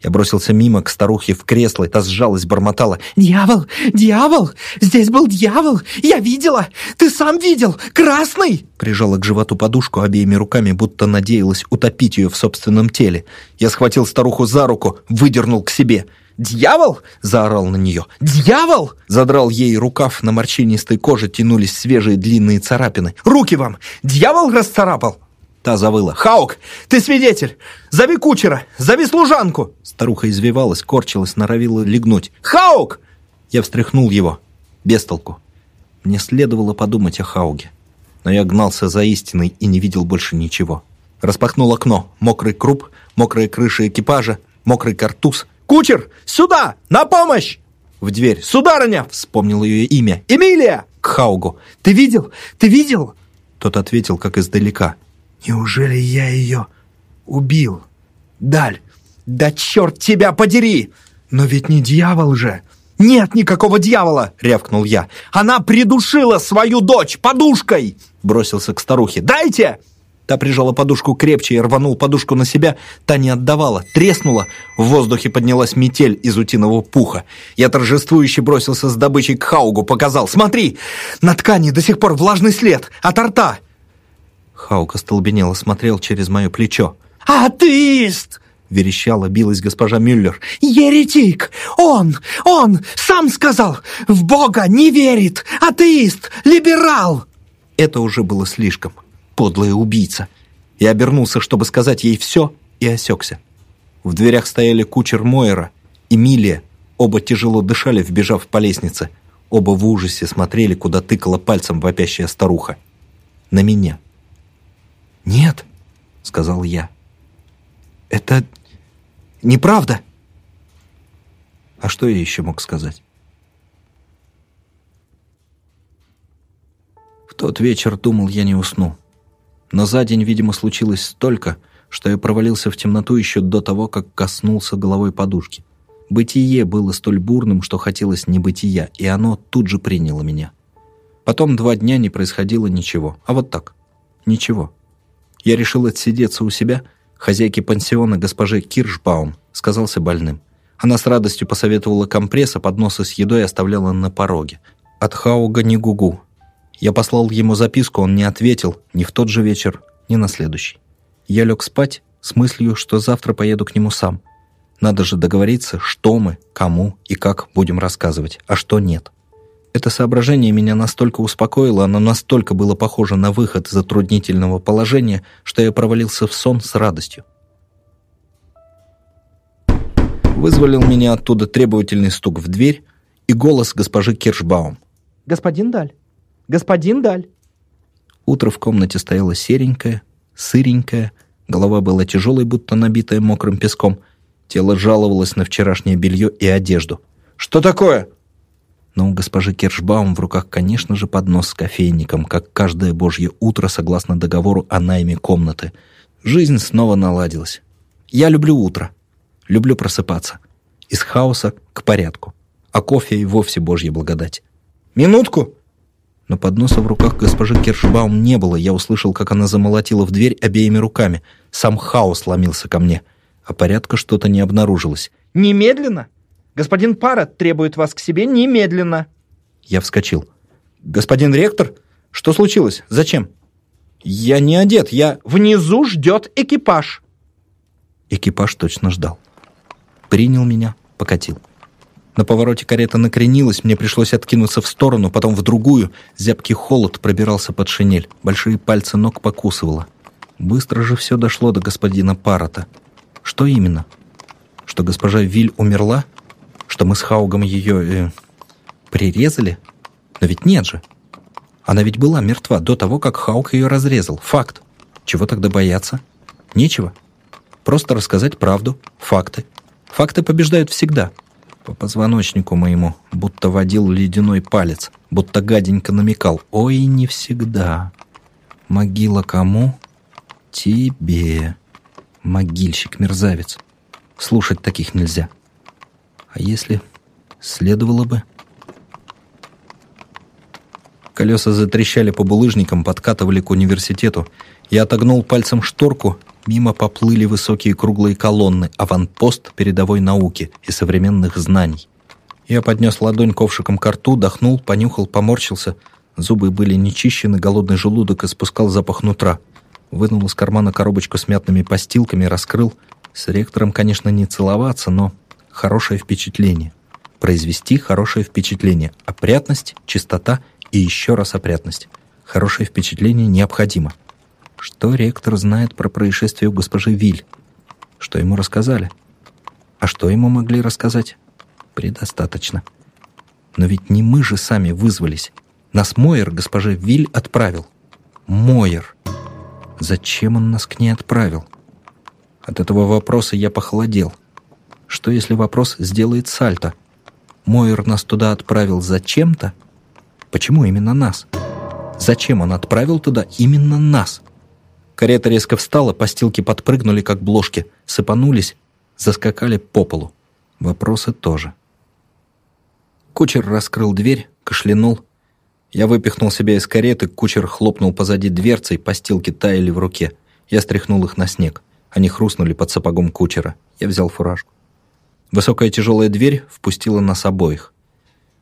Я бросился мимо к старухе в кресло, та сжалась, бормотала. «Дьявол! Дьявол! Здесь был дьявол! Я видела! Ты сам видел! Красный!» Прижала к животу подушку обеими руками, будто надеялась утопить ее в собственном теле. Я схватил старуху за руку, выдернул к себе. «Дьявол!» — заорал на нее. «Дьявол!» — задрал ей рукав, на морщинистой коже тянулись свежие длинные царапины. «Руки вам! Дьявол расцарапал!» Та завыла. «Хаук, ты свидетель! Зови кучера! Зови служанку!» Старуха извивалась, корчилась, норовила легнуть. «Хаук!» Я встряхнул его. Без толку. Мне следовало подумать о Хауге. Но я гнался за истиной и не видел больше ничего. Распахнул окно. Мокрый круп мокрая крыша экипажа, мокрый картуз. «Кучер! Сюда! На помощь!» В дверь. «Сударыня!» — вспомнил ее имя. «Эмилия!» К Хаугу. «Ты видел? Ты видел?» Тот ответил, как издалека. «Неужели я ее убил?» «Даль! Да черт тебя подери! Но ведь не дьявол же!» «Нет никакого дьявола!» — рявкнул я. «Она придушила свою дочь подушкой!» Бросился к старухе. «Дайте!» Та прижала подушку крепче и рванул подушку на себя. Та не отдавала, треснула. В воздухе поднялась метель из утиного пуха. Я торжествующе бросился с добычей к Хаугу, показал. «Смотри! На ткани до сих пор влажный след! От рта!» Хаук остолбенело смотрел через мое плечо. «Атеист!» — верещала, билась госпожа Мюллер. «Еретик! Он! Он! Сам сказал! В Бога не верит! Атеист! Либерал!» Это уже было слишком. Подлая убийца. Я обернулся, чтобы сказать ей все, и осекся. В дверях стояли кучер Мойера, Эмилия. Оба тяжело дышали, вбежав по лестнице. Оба в ужасе смотрели, куда тыкала пальцем вопящая старуха. На меня. «Нет», — сказал я. «Это неправда». А что я еще мог сказать? В тот вечер думал, я не усну. Но за день, видимо, случилось столько, что я провалился в темноту еще до того, как коснулся головой подушки. Бытие было столь бурным, что хотелось небытия, и оно тут же приняло меня. Потом два дня не происходило ничего, а вот так. Ничего. Я решил отсидеться у себя. Хозяйке пансиона госпоже Киршбаум сказался больным. Она с радостью посоветовала компресс, а подносы с едой оставляла на пороге. От Хауга не гугу. Я послал ему записку, он не ответил ни в тот же вечер, ни на следующий. Я лег спать с мыслью, что завтра поеду к нему сам. Надо же договориться, что мы, кому и как будем рассказывать, а что нет. Это соображение меня настолько успокоило, оно настолько было похоже на выход из затруднительного положения, что я провалился в сон с радостью. Вызволил меня оттуда требовательный стук в дверь и голос госпожи Киршбаум. «Господин Даль! Господин Даль!» Утро в комнате стояло серенькое, сыренькое, голова была тяжелой, будто набитая мокрым песком, тело жаловалось на вчерашнее белье и одежду. «Что такое?» Но у госпожи Кершбаум в руках, конечно же, поднос с кофейником, как каждое божье утро, согласно договору о найме комнаты. Жизнь снова наладилась. Я люблю утро. Люблю просыпаться. Из хаоса к порядку. А кофе и вовсе божья благодать. «Минутку!» Но подноса в руках госпожи Кершбаум не было. Я услышал, как она замолотила в дверь обеими руками. Сам хаос ломился ко мне. А порядка что-то не обнаружилось. «Немедленно!» Господин Парот требует вас к себе немедленно!» Я вскочил. «Господин ректор? Что случилось? Зачем?» «Я не одет, я...» «Внизу ждет экипаж!» Экипаж точно ждал. Принял меня, покатил. На повороте карета накренилась, мне пришлось откинуться в сторону, потом в другую. Зябкий холод пробирался под шинель, большие пальцы ног покусывало. Быстро же все дошло до господина Парота. Что именно? Что госпожа Виль умерла? что мы с Хаугом ее э, прирезали? Но ведь нет же. Она ведь была мертва до того, как Хаук ее разрезал. Факт. Чего тогда бояться? Нечего. Просто рассказать правду, факты. Факты побеждают всегда. По позвоночнику моему будто водил ледяной палец, будто гаденько намекал. Ой, не всегда. Могила кому? Тебе. Могильщик-мерзавец. Слушать таких нельзя. А если следовало бы? Колеса затрещали по булыжникам, подкатывали к университету. Я отогнул пальцем шторку, мимо поплыли высокие круглые колонны, аванпост передовой науки и современных знаний. Я поднес ладонь ковшиком к рту, дохнул, понюхал, поморщился. Зубы были нечищены, голодный желудок испускал запах нутра. Вынул из кармана коробочку с мятными постилками, раскрыл. С ректором, конечно, не целоваться, но хорошее впечатление. Произвести хорошее впечатление. Опрятность, чистота и еще раз опрятность. Хорошее впечатление необходимо. Что ректор знает про происшествие у госпожи Виль? Что ему рассказали? А что ему могли рассказать? Предостаточно. Но ведь не мы же сами вызвались. Нас Мойер госпоже Виль отправил. Мойер. Зачем он нас к ней отправил? От этого вопроса я похолодел. Что если вопрос сделает сальто? Мойер нас туда отправил зачем-то? Почему именно нас? Зачем он отправил туда именно нас? Карета резко встала, постилки подпрыгнули, как бложки, сыпанулись, заскакали по полу. Вопросы тоже. Кучер раскрыл дверь, кашлянул. Я выпихнул себя из кареты, кучер хлопнул позади дверцей, постилки таяли в руке. Я стряхнул их на снег. Они хрустнули под сапогом кучера. Я взял фуражку. Высокая тяжелая дверь впустила нас обоих.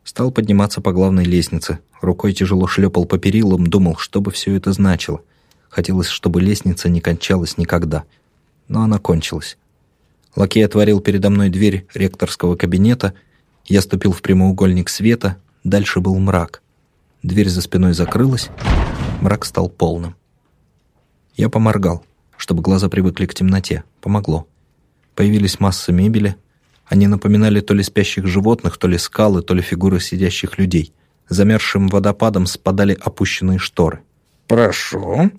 Стал подниматься по главной лестнице. Рукой тяжело шлепал по перилам, думал, что бы все это значило. Хотелось, чтобы лестница не кончалась никогда. Но она кончилась. Лакей отворил передо мной дверь ректорского кабинета. Я ступил в прямоугольник света. Дальше был мрак. Дверь за спиной закрылась. Мрак стал полным. Я поморгал, чтобы глаза привыкли к темноте. Помогло. Появились массы мебели. Они напоминали то ли спящих животных, то ли скалы, то ли фигуры сидящих людей. Замерзшим водопадом спадали опущенные шторы. «Прошу»,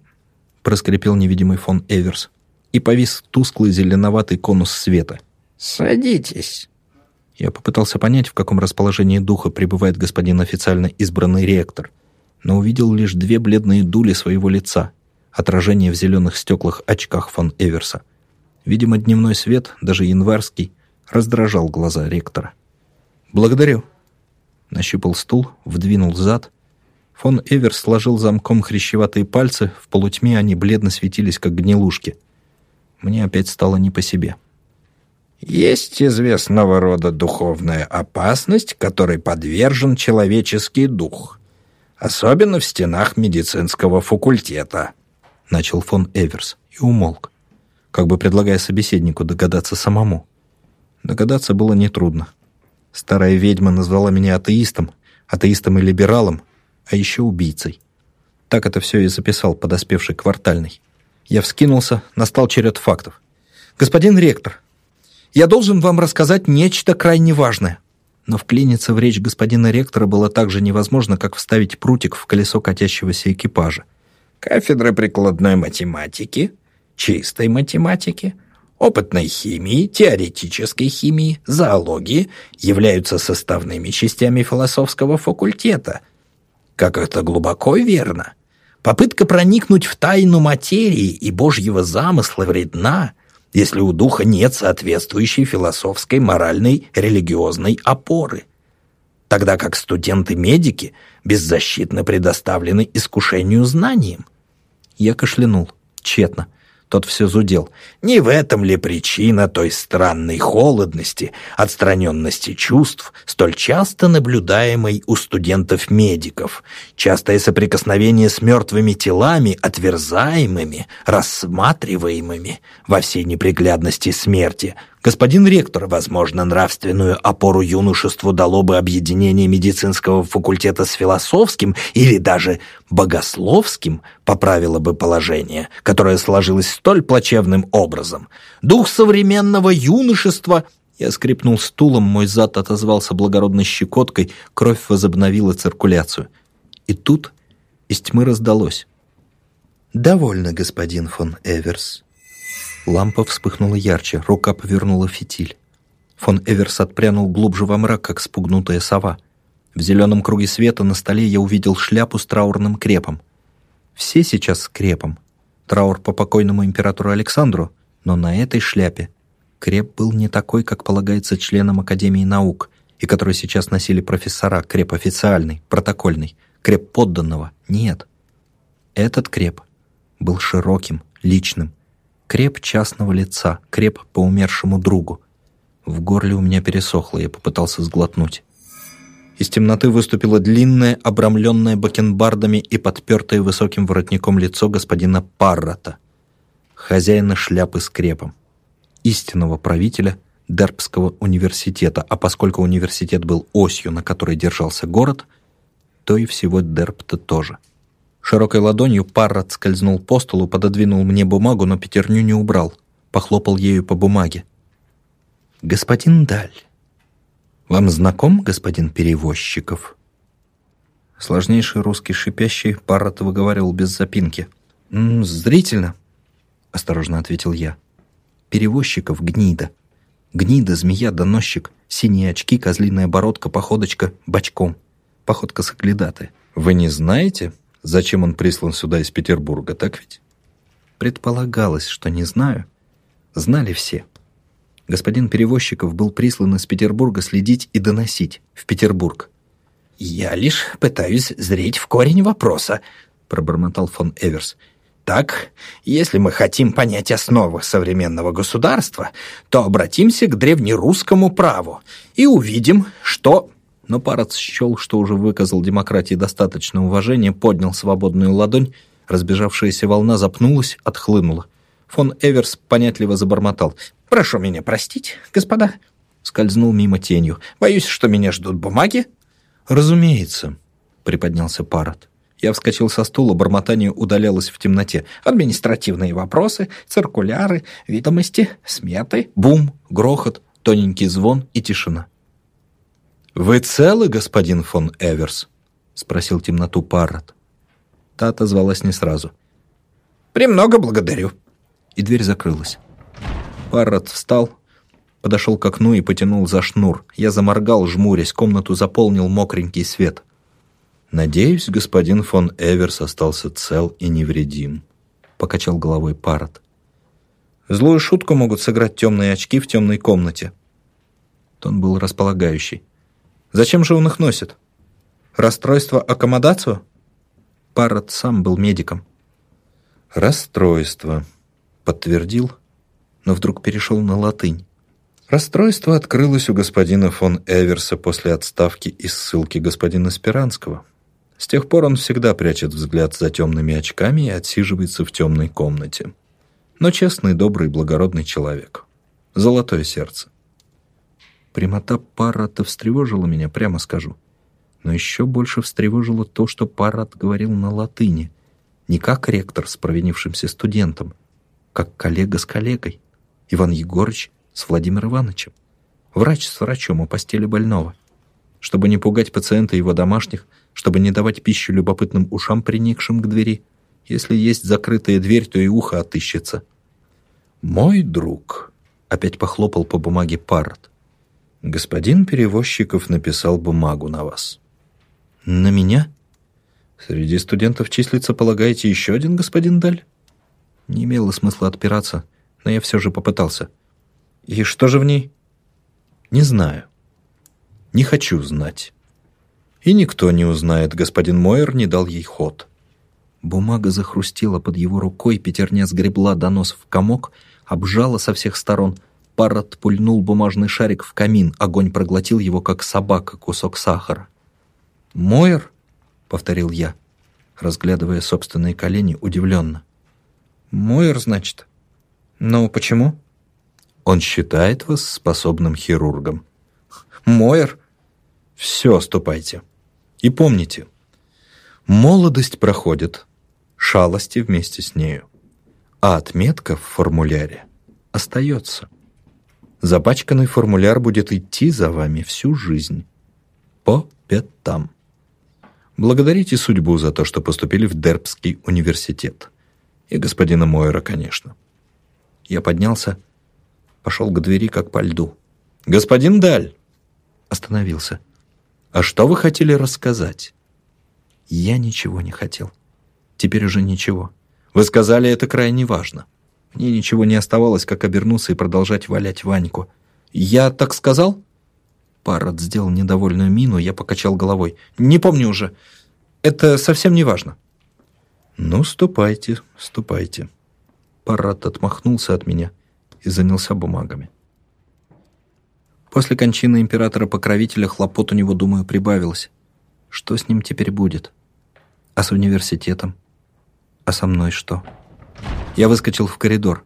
проскрипел невидимый фон Эверс, и повис тусклый зеленоватый конус света. «Садитесь». Я попытался понять, в каком расположении духа пребывает господин официально избранный ректор, но увидел лишь две бледные дули своего лица, отражение в зеленых стеклах очках фон Эверса. Видимо, дневной свет, даже январский, раздражал глаза ректора. «Благодарю». Нащупал стул, вдвинул зад — Фон Эверс сложил замком хрящеватые пальцы, в полутьме они бледно светились, как гнилушки. Мне опять стало не по себе. Есть известного рода духовная опасность, которой подвержен человеческий дух, особенно в стенах медицинского факультета, начал фон Эверс и умолк, как бы предлагая собеседнику догадаться самому. Догадаться было нетрудно. Старая ведьма назвала меня атеистом, атеистом и либералом, а еще убийцей. Так это все и записал подоспевший квартальный. Я вскинулся, настал черед фактов. «Господин ректор, я должен вам рассказать нечто крайне важное». Но вклиниться в речь господина ректора было так же невозможно, как вставить прутик в колесо катящегося экипажа. «Кафедры прикладной математики, чистой математики, опытной химии, теоретической химии, зоологии являются составными частями философского факультета», как это глубоко верно. Попытка проникнуть в тайну материи и Божьего замысла вредна, если у духа нет соответствующей философской, моральной, религиозной опоры. Тогда как студенты-медики беззащитно предоставлены искушению знанием. Я кашлянул, тщетно. Тот все зудел. Не в этом ли причина той странной холодности, отстраненности чувств, столь часто наблюдаемой у студентов-медиков? Частое соприкосновение с мертвыми телами, отверзаемыми, рассматриваемыми во всей неприглядности смерти – Господин ректор, возможно, нравственную опору юношеству дало бы объединение медицинского факультета с философским или даже богословским, поправило бы положение, которое сложилось столь плачевным образом. Дух современного юношества я скрипнул стулом, мой зад отозвался благородной щекоткой, кровь возобновила циркуляцию. И тут из тьмы раздалось. «Довольно, господин фон Эверс. Лампа вспыхнула ярче, рука повернула фитиль. Фон Эверс отпрянул глубже во мрак, как спугнутая сова. В зеленом круге света на столе я увидел шляпу с траурным крепом. Все сейчас с крепом. Траур по покойному императору Александру, но на этой шляпе креп был не такой, как полагается членам Академии наук, и который сейчас носили профессора, креп официальный, протокольный, креп подданного. Нет. Этот креп был широким, личным, Креп частного лица, креп по умершему другу. В горле у меня пересохло, я попытался сглотнуть. Из темноты выступило длинное, обрамленное бакенбардами и подпертое высоким воротником лицо господина Паррата, хозяина шляпы с крепом, истинного правителя Дербского университета, а поскольку университет был осью, на которой держался город, то и всего Дербта тоже. Широкой ладонью Паррот скользнул по столу, пододвинул мне бумагу, но пятерню не убрал. Похлопал ею по бумаге. «Господин Даль, вам знаком господин Перевозчиков?» Сложнейший русский шипящий Паррот выговаривал без запинки. «Зрительно», — осторожно ответил я. перевозчиков гнида. Гнида, змея, доносчик, синие очки, козлиная бородка, походочка бочком. Походка соглядатая. Вы не знаете, зачем он прислан сюда из Петербурга, так ведь? Предполагалось, что не знаю. Знали все. Господин Перевозчиков был прислан из Петербурга следить и доносить в Петербург. «Я лишь пытаюсь зреть в корень вопроса», — пробормотал фон Эверс. «Так, если мы хотим понять основы современного государства, то обратимся к древнерусскому праву и увидим, что но Парац счел, что уже выказал демократии достаточно уважения, поднял свободную ладонь, разбежавшаяся волна запнулась, отхлынула. Фон Эверс понятливо забормотал. «Прошу меня простить, господа». Скользнул мимо тенью. «Боюсь, что меня ждут бумаги». «Разумеется», — приподнялся Парад. Я вскочил со стула, бормотание удалялось в темноте. «Административные вопросы, циркуляры, ведомости, сметы». Бум, грохот, тоненький звон и тишина. «Вы целы, господин фон Эверс?» — спросил темноту Паррот. Та отозвалась не сразу. «Премного благодарю». И дверь закрылась. Паррот встал, подошел к окну и потянул за шнур. Я заморгал, жмурясь, комнату заполнил мокренький свет. «Надеюсь, господин фон Эверс остался цел и невредим», — покачал головой Паррот. «Злую шутку могут сыграть темные очки в темной комнате». Тон был располагающий. Зачем же он их носит? Расстройство аккомодацию? Паррот сам был медиком. Расстройство, подтвердил, но вдруг перешел на латынь. Расстройство открылось у господина фон Эверса после отставки и ссылки господина Спиранского. С тех пор он всегда прячет взгляд за темными очками и отсиживается в темной комнате. Но честный, добрый, благородный человек. Золотое сердце. Прямота Паррата встревожила меня, прямо скажу. Но еще больше встревожило то, что Паррат говорил на латыни. Не как ректор с провинившимся студентом, как коллега с коллегой. Иван Егорыч с Владимиром Ивановичем. Врач с врачом у постели больного. Чтобы не пугать пациента и его домашних, чтобы не давать пищу любопытным ушам, приникшим к двери. Если есть закрытая дверь, то и ухо отыщется. «Мой друг», — опять похлопал по бумаге Паррот, Господин Перевозчиков написал бумагу на вас. На меня? Среди студентов числится, полагаете, еще один господин Даль? Не имело смысла отпираться, но я все же попытался. И что же в ней? Не знаю. Не хочу знать. И никто не узнает, господин Мойер не дал ей ход. Бумага захрустела под его рукой, пятерня сгребла донос в комок, обжала со всех сторон — Паррот пульнул бумажный шарик в камин, огонь проглотил его, как собака, кусок сахара. «Мойер?» — повторил я, разглядывая собственные колени удивленно. «Мойер, значит? Но почему?» «Он считает вас способным хирургом». «Мойер?» «Все, ступайте. И помните, молодость проходит, шалости вместе с нею, а отметка в формуляре остается». Запачканный формуляр будет идти за вами всю жизнь. По пятам. Благодарите судьбу за то, что поступили в Дербский университет. И господина Мойера, конечно. Я поднялся, пошел к двери, как по льду. «Господин Даль!» Остановился. «А что вы хотели рассказать?» Я ничего не хотел. Теперь уже ничего. Вы сказали, это крайне важно. Мне ничего не оставалось, как обернуться и продолжать валять Ваньку. «Я так сказал?» Паррот сделал недовольную мину, я покачал головой. «Не помню уже. Это совсем не важно». «Ну, ступайте, ступайте». Паррот отмахнулся от меня и занялся бумагами. После кончины императора-покровителя хлопот у него, думаю, прибавилось. Что с ним теперь будет? А с университетом? А со мной что?» Я выскочил в коридор.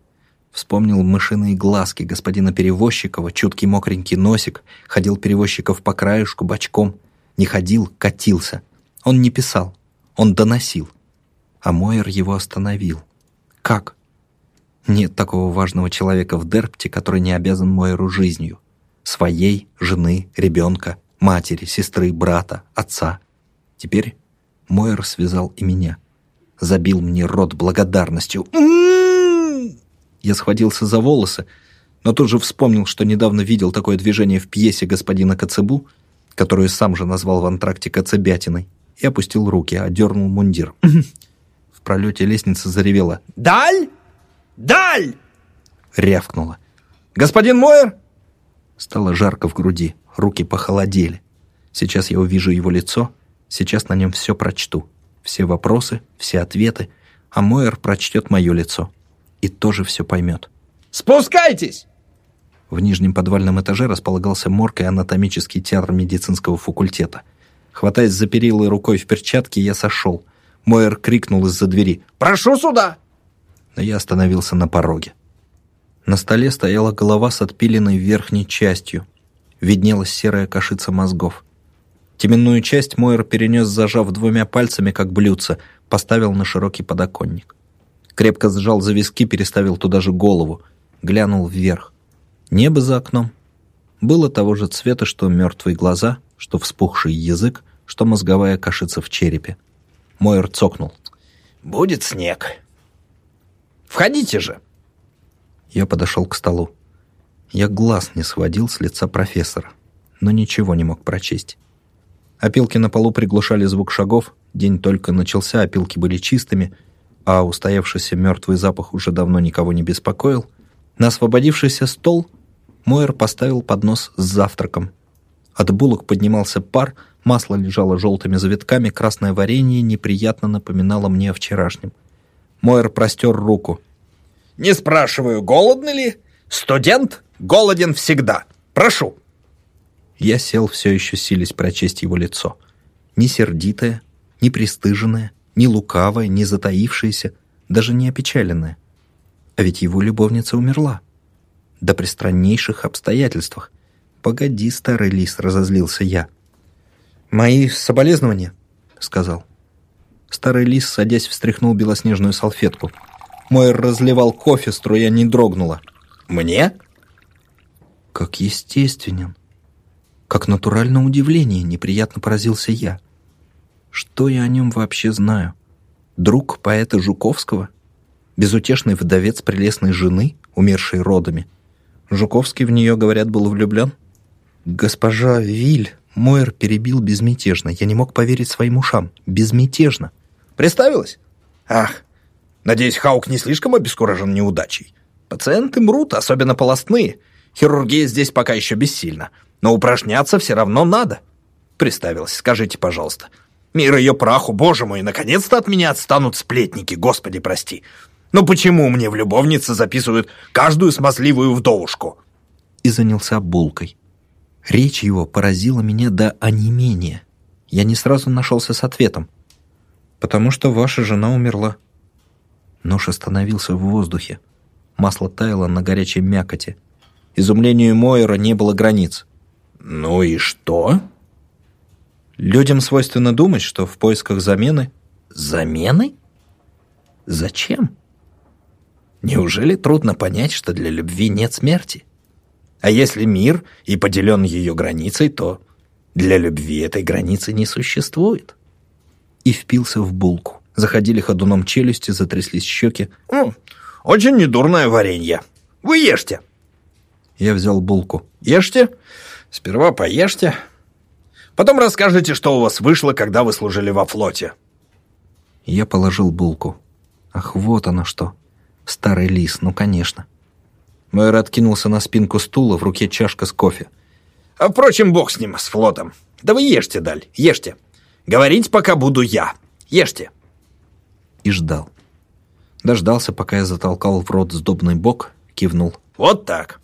Вспомнил мышиные глазки господина Перевозчикова, чуткий мокренький носик, ходил Перевозчиков по краешку бочком. Не ходил, катился. Он не писал, он доносил. А Мойер его остановил. Как? Нет такого важного человека в Дерпте, который не обязан Мойеру жизнью. Своей, жены, ребенка, матери, сестры, брата, отца. Теперь Мойер связал и меня — забил мне рот благодарностью. Я схватился за волосы, но тут же вспомнил, что недавно видел такое движение в пьесе господина Коцебу, которую сам же назвал в антракте Коцебятиной, и опустил руки, одернул мундир. В пролете лестницы заревела «Даль! Даль!» Рявкнула. «Господин Мойер!» Стало жарко в груди, руки похолодели. Сейчас я увижу его лицо, сейчас на нем все прочту. Все вопросы, все ответы, а Мойер прочтет мое лицо. И тоже все поймет. «Спускайтесь!» В нижнем подвальном этаже располагался морг и анатомический театр медицинского факультета. Хватаясь за перила рукой в перчатке, я сошел. Мойер крикнул из-за двери «Прошу сюда!» Но я остановился на пороге. На столе стояла голова с отпиленной верхней частью. Виднелась серая кашица мозгов. Теменную часть Мойер перенес, зажав двумя пальцами, как блюдце, поставил на широкий подоконник. Крепко сжал за виски, переставил туда же голову, глянул вверх. Небо за окном было того же цвета, что мертвые глаза, что вспухший язык, что мозговая кашица в черепе. Мойер цокнул. «Будет снег. Входите же!» Я подошел к столу. Я глаз не сводил с лица профессора, но ничего не мог прочесть. Опилки на полу приглушали звук шагов, день только начался, опилки были чистыми, а устоявшийся мертвый запах уже давно никого не беспокоил. На освободившийся стол Мойер поставил поднос с завтраком. От булок поднимался пар, масло лежало желтыми завитками, красное варенье неприятно напоминало мне о вчерашнем. Мойер простер руку. «Не спрашиваю, голодны ли? Студент голоден всегда. Прошу!» Я сел, все еще силясь прочесть его лицо. Не сердитое, не пристыженное, не лукавое, не затаившееся, даже не опечаленное. А ведь его любовница умерла да при страннейших обстоятельствах. «Погоди, старый лис», — разозлился я. «Мои соболезнования», — сказал. Старый лис, садясь, встряхнул белоснежную салфетку. Мой разливал кофе, струя не дрогнула. «Мне?» «Как естественен!» Как натуральное удивление, неприятно поразился я. Что я о нем вообще знаю? Друг поэта Жуковского? Безутешный вдовец прелестной жены, умершей родами? Жуковский в нее, говорят, был влюблен? Госпожа Виль, Мойер перебил безмятежно. Я не мог поверить своим ушам. Безмятежно. Представилась? Ах, надеюсь, Хаук не слишком обескуражен неудачей. Пациенты мрут, особенно полостные. Хирургия здесь пока еще бессильна. Но упражняться все равно надо. Представилась, скажите, пожалуйста. Мир ее праху, боже мой, наконец-то от меня отстанут сплетники, господи прости. Но почему мне в любовнице записывают каждую смазливую вдовушку?» И занялся булкой. Речь его поразила меня до онемения. Я не сразу нашелся с ответом. «Потому что ваша жена умерла». Нож остановился в воздухе. Масло таяло на горячей мякоти. Изумлению Мойера не было границ. «Ну и что?» Людям свойственно думать, что в поисках замены... Замены? Зачем? Неужели трудно понять, что для любви нет смерти? А если мир и поделен ее границей, то для любви этой границы не существует. И впился в булку. Заходили ходуном челюсти, затряслись щеки. «Очень недурное варенье. Вы ешьте!» Я взял булку. «Ешьте. Сперва поешьте. Потом расскажите, что у вас вышло, когда вы служили во флоте». Я положил булку. Ах, вот оно что. Старый лис, ну конечно. Мойер откинулся на спинку стула, в руке чашка с кофе. А впрочем, бог с ним, с флотом. Да вы ешьте, Даль, ешьте. Говорить пока буду я. Ешьте. И ждал. Дождался, пока я затолкал в рот сдобный бок, кивнул. Вот так.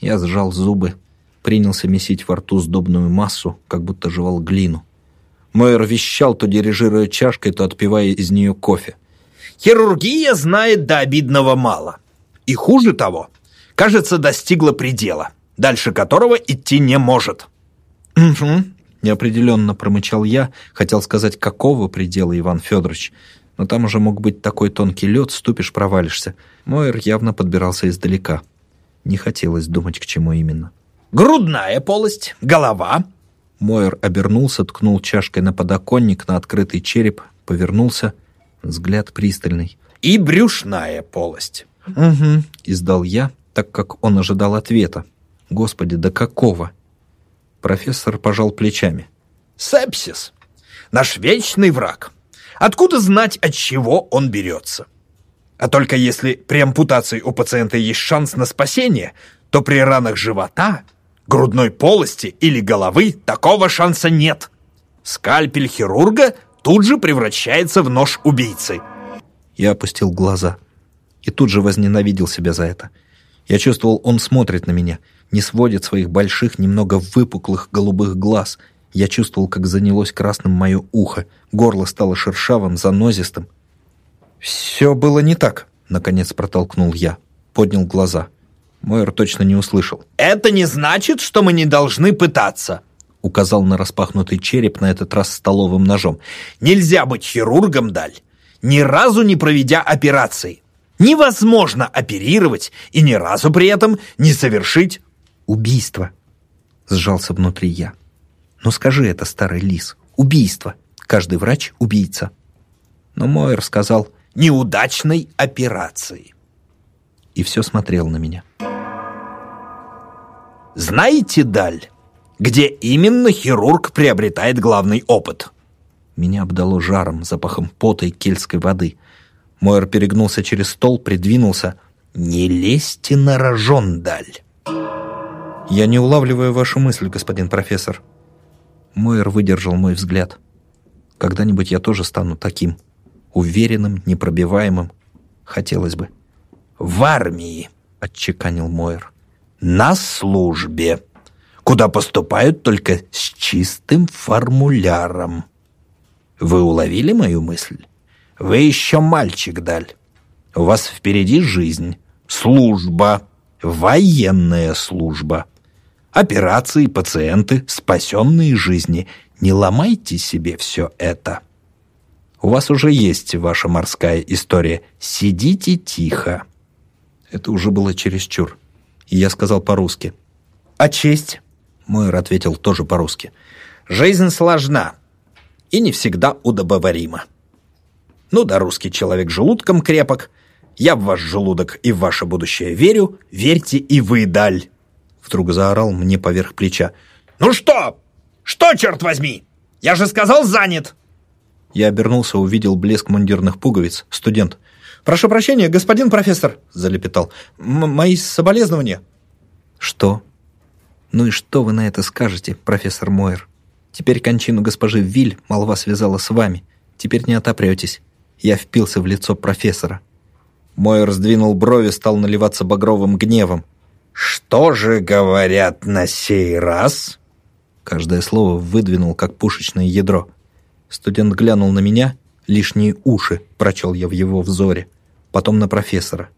Я сжал зубы, принялся месить во рту сдобную массу, как будто жевал глину. Мойер вещал, то дирижируя чашкой, то отпивая из нее кофе. Хирургия знает до обидного мало. И хуже того, кажется, достигла предела, дальше которого идти не может. «Угу», — неопределенно промычал я, хотел сказать, какого предела, Иван Федорович. Но там уже мог быть такой тонкий лед, ступишь, провалишься. Мойер явно подбирался издалека. Не хотелось думать, к чему именно. «Грудная полость, голова». Мойер обернулся, ткнул чашкой на подоконник, на открытый череп, повернулся — Взгляд пристальный. «И брюшная полость. «Угу», — издал я, так как он ожидал ответа. «Господи, да какого?» Профессор пожал плечами. Сепсис. Наш вечный враг. Откуда знать, от чего он берется? А только если при ампутации у пациента есть шанс на спасение, то при ранах живота, грудной полости или головы такого шанса нет. Скальпель хирурга тут же превращается в нож убийцы. Я опустил глаза и тут же возненавидел себя за это. Я чувствовал, он смотрит на меня, не сводит своих больших, немного выпуклых голубых глаз. Я чувствовал, как занялось красным мое ухо, горло стало шершавым, занозистым. «Все было не так», — наконец протолкнул я. Поднял глаза. Мойер точно не услышал. «Это не значит, что мы не должны пытаться», — указал на распахнутый череп, на этот раз столовым ножом. «Нельзя быть хирургом, Даль, ни разу не проведя операции. Невозможно оперировать и ни разу при этом не совершить убийство. Сжался внутри я. Ну скажи это, старый лис, убийство. Каждый врач — убийца. Но Мойер сказал «неудачной операции». И все смотрел на меня. Знаете, Даль, где именно хирург приобретает главный опыт? Меня обдало жаром, запахом пота и кельтской воды. Мойер перегнулся через стол, придвинулся. «Не лезьте на рожон, Даль!» «Я не улавливаю вашу мысль, господин профессор». Мойер выдержал мой взгляд. «Когда-нибудь я тоже стану таким. Уверенным, непробиваемым. Хотелось бы». «В армии», — отчеканил Мойер. «На службе, куда поступают только с чистым формуляром». Вы уловили мою мысль? Вы еще мальчик, Даль. У вас впереди жизнь, служба, военная служба. Операции, пациенты, спасенные жизни. Не ломайте себе все это. У вас уже есть ваша морская история. Сидите тихо. Это уже было чересчур. И я сказал по-русски. «А честь?» Мойер ответил тоже по-русски. «Жизнь сложна и не всегда удобоварима. Ну да, русский человек желудком крепок. Я в ваш желудок и в ваше будущее верю. Верьте и вы, Даль!» Вдруг заорал мне поверх плеча. «Ну что? Что, черт возьми? Я же сказал, занят!» Я обернулся, увидел блеск мундирных пуговиц. Студент. «Прошу прощения, господин профессор!» — залепетал. «Мои соболезнования!» «Что? Ну и что вы на это скажете, профессор Мойер? Теперь кончину госпожи Виль молва связала с вами. Теперь не отопретесь. Я впился в лицо профессора. Мойер сдвинул брови, стал наливаться багровым гневом. «Что же говорят на сей раз?» Каждое слово выдвинул, как пушечное ядро. Студент глянул на меня, лишние уши прочел я в его взоре, потом на профессора.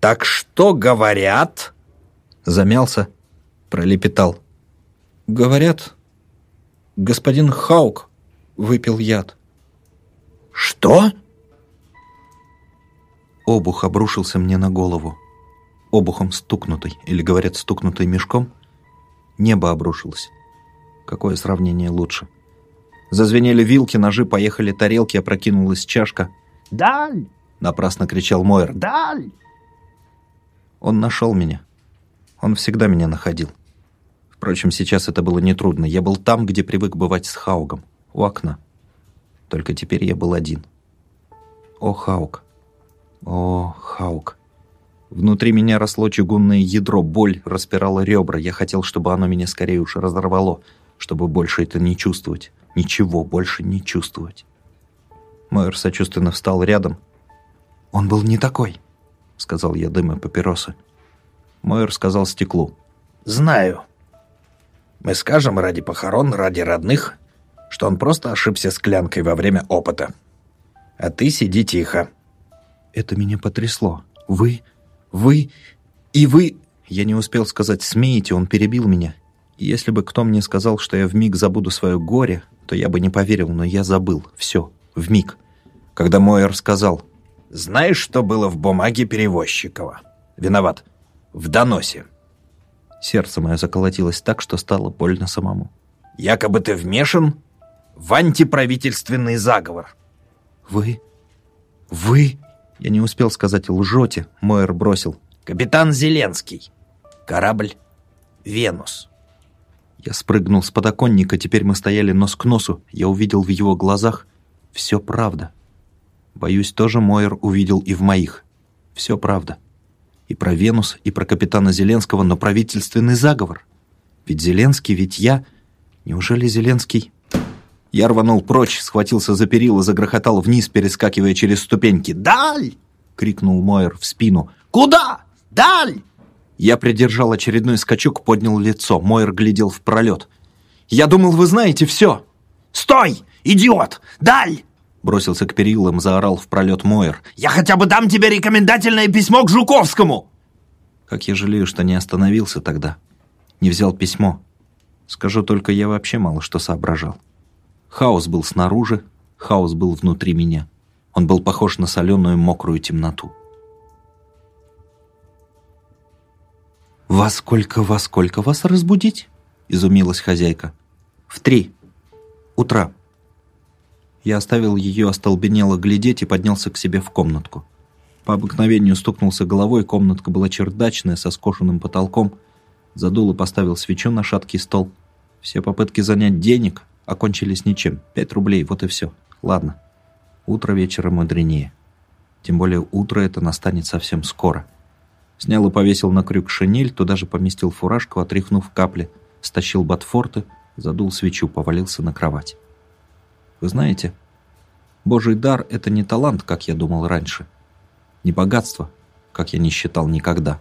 «Так что говорят?» Замялся, пролепетал. «Говорят, господин Хаук выпил яд». «Что?» Обух обрушился мне на голову. Обухом стукнутый, или, говорят, стукнутый мешком. Небо обрушилось. Какое сравнение лучше? Зазвенели вилки, ножи, поехали тарелки, опрокинулась чашка. «Даль!» — напрасно кричал Мойер. «Даль!» Он нашел меня. Он всегда меня находил. Впрочем, сейчас это было нетрудно. Я был там, где привык бывать с Хаугом, у окна. Только теперь я был один. О, Хаук! О, Хаук! Внутри меня росло чугунное ядро, боль распирала ребра. Я хотел, чтобы оно меня скорее уж разорвало, чтобы больше это не чувствовать. Ничего больше не чувствовать. Мойер сочувственно встал рядом. «Он был не такой», — сказал я дыма папиросы. Мойер сказал стеклу. «Знаю. Мы скажем ради похорон, ради родных, что он просто ошибся склянкой во время опыта. А ты сиди тихо». Это меня потрясло. «Вы вы и вы...» Я не успел сказать «смеете», он перебил меня. Если бы кто мне сказал, что я вмиг забуду свое горе, то я бы не поверил, но я забыл. Все, вмиг. Когда Мойер сказал «Знаешь, что было в бумаге Перевозчикова?» «Виноват. В доносе». Сердце мое заколотилось так, что стало больно самому. «Якобы ты вмешан в антиправительственный заговор». «Вы? Вы?» Я не успел сказать лжете, Мойер бросил. «Капитан Зеленский. Корабль «Венус». Я спрыгнул с подоконника, теперь мы стояли нос к носу. Я увидел в его глазах все правда. Боюсь, тоже Мойер увидел и в моих. Все правда. И про Венус, и про капитана Зеленского, но правительственный заговор. Ведь Зеленский, ведь я... Неужели Зеленский... Я рванул прочь, схватился за перила, загрохотал вниз, перескакивая через ступеньки. «Даль!» — крикнул Мойер в спину. «Куда? Даль!» Я придержал очередной скачок, поднял лицо. Мойер глядел в пролет. «Я думал, вы знаете все!» «Стой, идиот! Даль!» Бросился к перилам, заорал в пролет Мойер. «Я хотя бы дам тебе рекомендательное письмо к Жуковскому!» Как я жалею, что не остановился тогда. Не взял письмо. Скажу только, я вообще мало что соображал. Хаос был снаружи, хаос был внутри меня. Он был похож на соленую мокрую темноту. «Во сколько, во сколько вас разбудить?» — изумилась хозяйка. «В три. Утра». Я оставил ее остолбенело глядеть и поднялся к себе в комнатку. По обыкновению стукнулся головой, комнатка была чердачная, со скошенным потолком. Задул и поставил свечу на шаткий стол. Все попытки занять денег окончились ничем. Пять рублей, вот и все. Ладно. Утро вечера мудренее. Тем более утро это настанет совсем скоро. Снял и повесил на крюк шинель, туда же поместил фуражку, отряхнув капли, стащил ботфорты, задул свечу, повалился на кровать. Вы знаете, Божий дар — это не талант, как я думал раньше, не богатство, как я не считал никогда.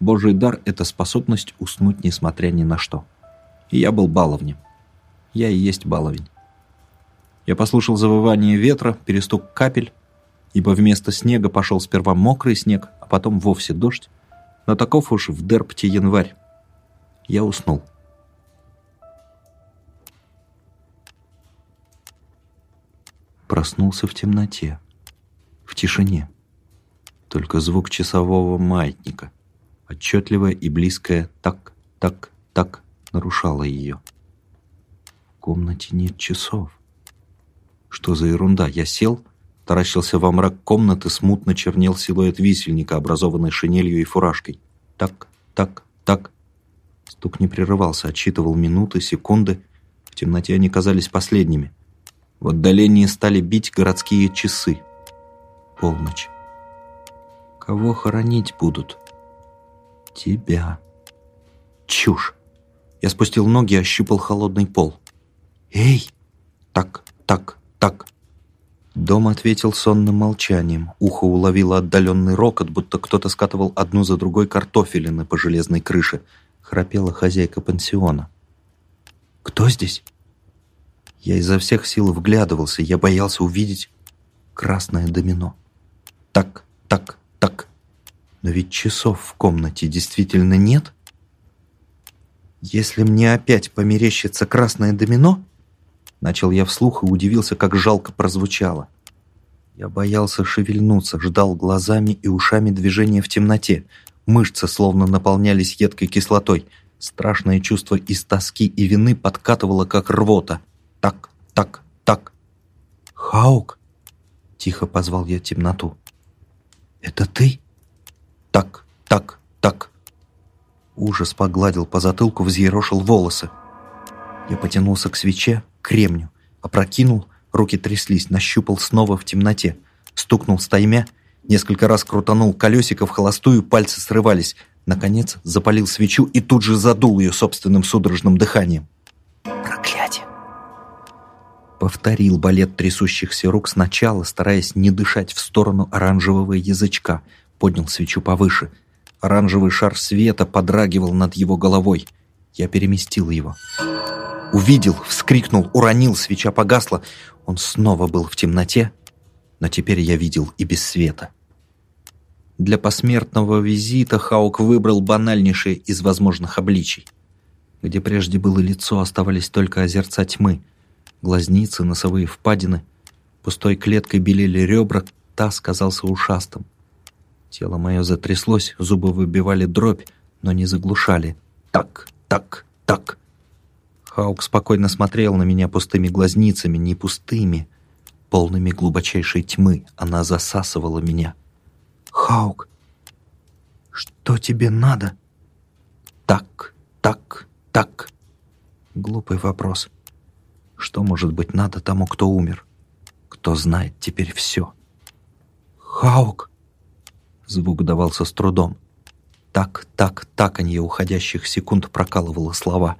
Божий дар — это способность уснуть, несмотря ни на что. И я был баловнем. Я и есть баловень. Я послушал завывание ветра, перестук капель, ибо вместо снега пошел сперва мокрый снег, а потом вовсе дождь, но таков уж в Дерпте январь. Я уснул. Проснулся в темноте, в тишине. Только звук часового маятника, отчетливое и близкое «так, так, так» нарушало ее. В комнате нет часов. Что за ерунда? Я сел Таращился во мрак комнаты, смутно чернел силуэт висельника, образованный шинелью и фуражкой. Так, так, так. Стук не прерывался, отсчитывал минуты, секунды. В темноте они казались последними. В отдалении стали бить городские часы. Полночь. Кого хоронить будут? Тебя. Чушь. Я спустил ноги и ощупал холодный пол. «Эй!» Так, так, так. Дом ответил сонным молчанием. Ухо уловило отдаленный рокот, будто кто-то скатывал одну за другой картофелины по железной крыше. Храпела хозяйка пансиона. «Кто здесь?» Я изо всех сил вглядывался, я боялся увидеть красное домино. Так, так, так. Но ведь часов в комнате действительно нет. Если мне опять померещится красное домино, Начал я вслух и удивился, как жалко прозвучало. Я боялся шевельнуться, ждал глазами и ушами движения в темноте. Мышцы словно наполнялись едкой кислотой. Страшное чувство из тоски и вины подкатывало, как рвота. Так, так, так. «Хаук!» — тихо позвал я темноту. «Это ты?» «Так, так, так». Ужас погладил по затылку, взъерошил волосы. Я потянулся к свече, кремню, опрокинул, руки тряслись, нащупал снова в темноте, стукнул стаймя, несколько раз крутанул колесико в холостую, пальцы срывались, наконец запалил свечу и тут же задул ее собственным судорожным дыханием. Проклятие! Повторил балет трясущихся рук сначала, стараясь не дышать в сторону оранжевого язычка, поднял свечу повыше. Оранжевый шар света подрагивал над его головой. Я переместил его. Увидел, вскрикнул, уронил, свеча погасла. Он снова был в темноте, но теперь я видел и без света. Для посмертного визита Хаук выбрал банальнейшее из возможных обличий. Где прежде было лицо, оставались только озерца тьмы. Глазницы, носовые впадины. Пустой клеткой белели ребра, таз казался ушастым. Тело мое затряслось, зубы выбивали дробь, но не заглушали. Так, так, Хаук спокойно смотрел на меня пустыми глазницами, не пустыми, Полными глубочайшей тьмы она засасывала меня. «Хаук, что тебе надо?» «Так, так, так». Глупый вопрос. Что может быть надо тому, кто умер? Кто знает теперь все? «Хаук!» Звук давался с трудом. Так, так, таканье уходящих секунд прокалывало слова.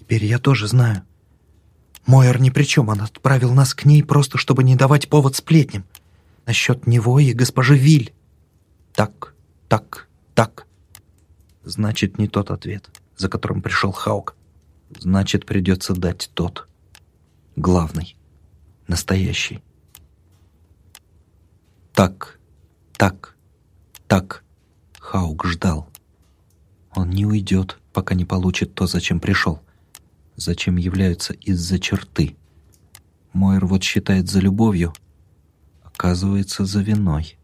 «Теперь я тоже знаю. Мойер ни при чем, он отправил нас к ней просто, чтобы не давать повод сплетням. Насчет него и госпожи Виль». «Так, так, так». Значит, не тот ответ, за которым пришел Хаук. Значит, придется дать тот. Главный. Настоящий. Так, так, так. Хаук ждал. Он не уйдет, пока не получит то, зачем пришел. Зачем являются из-за черты. Мойер вот считает за любовью, оказывается, за виной.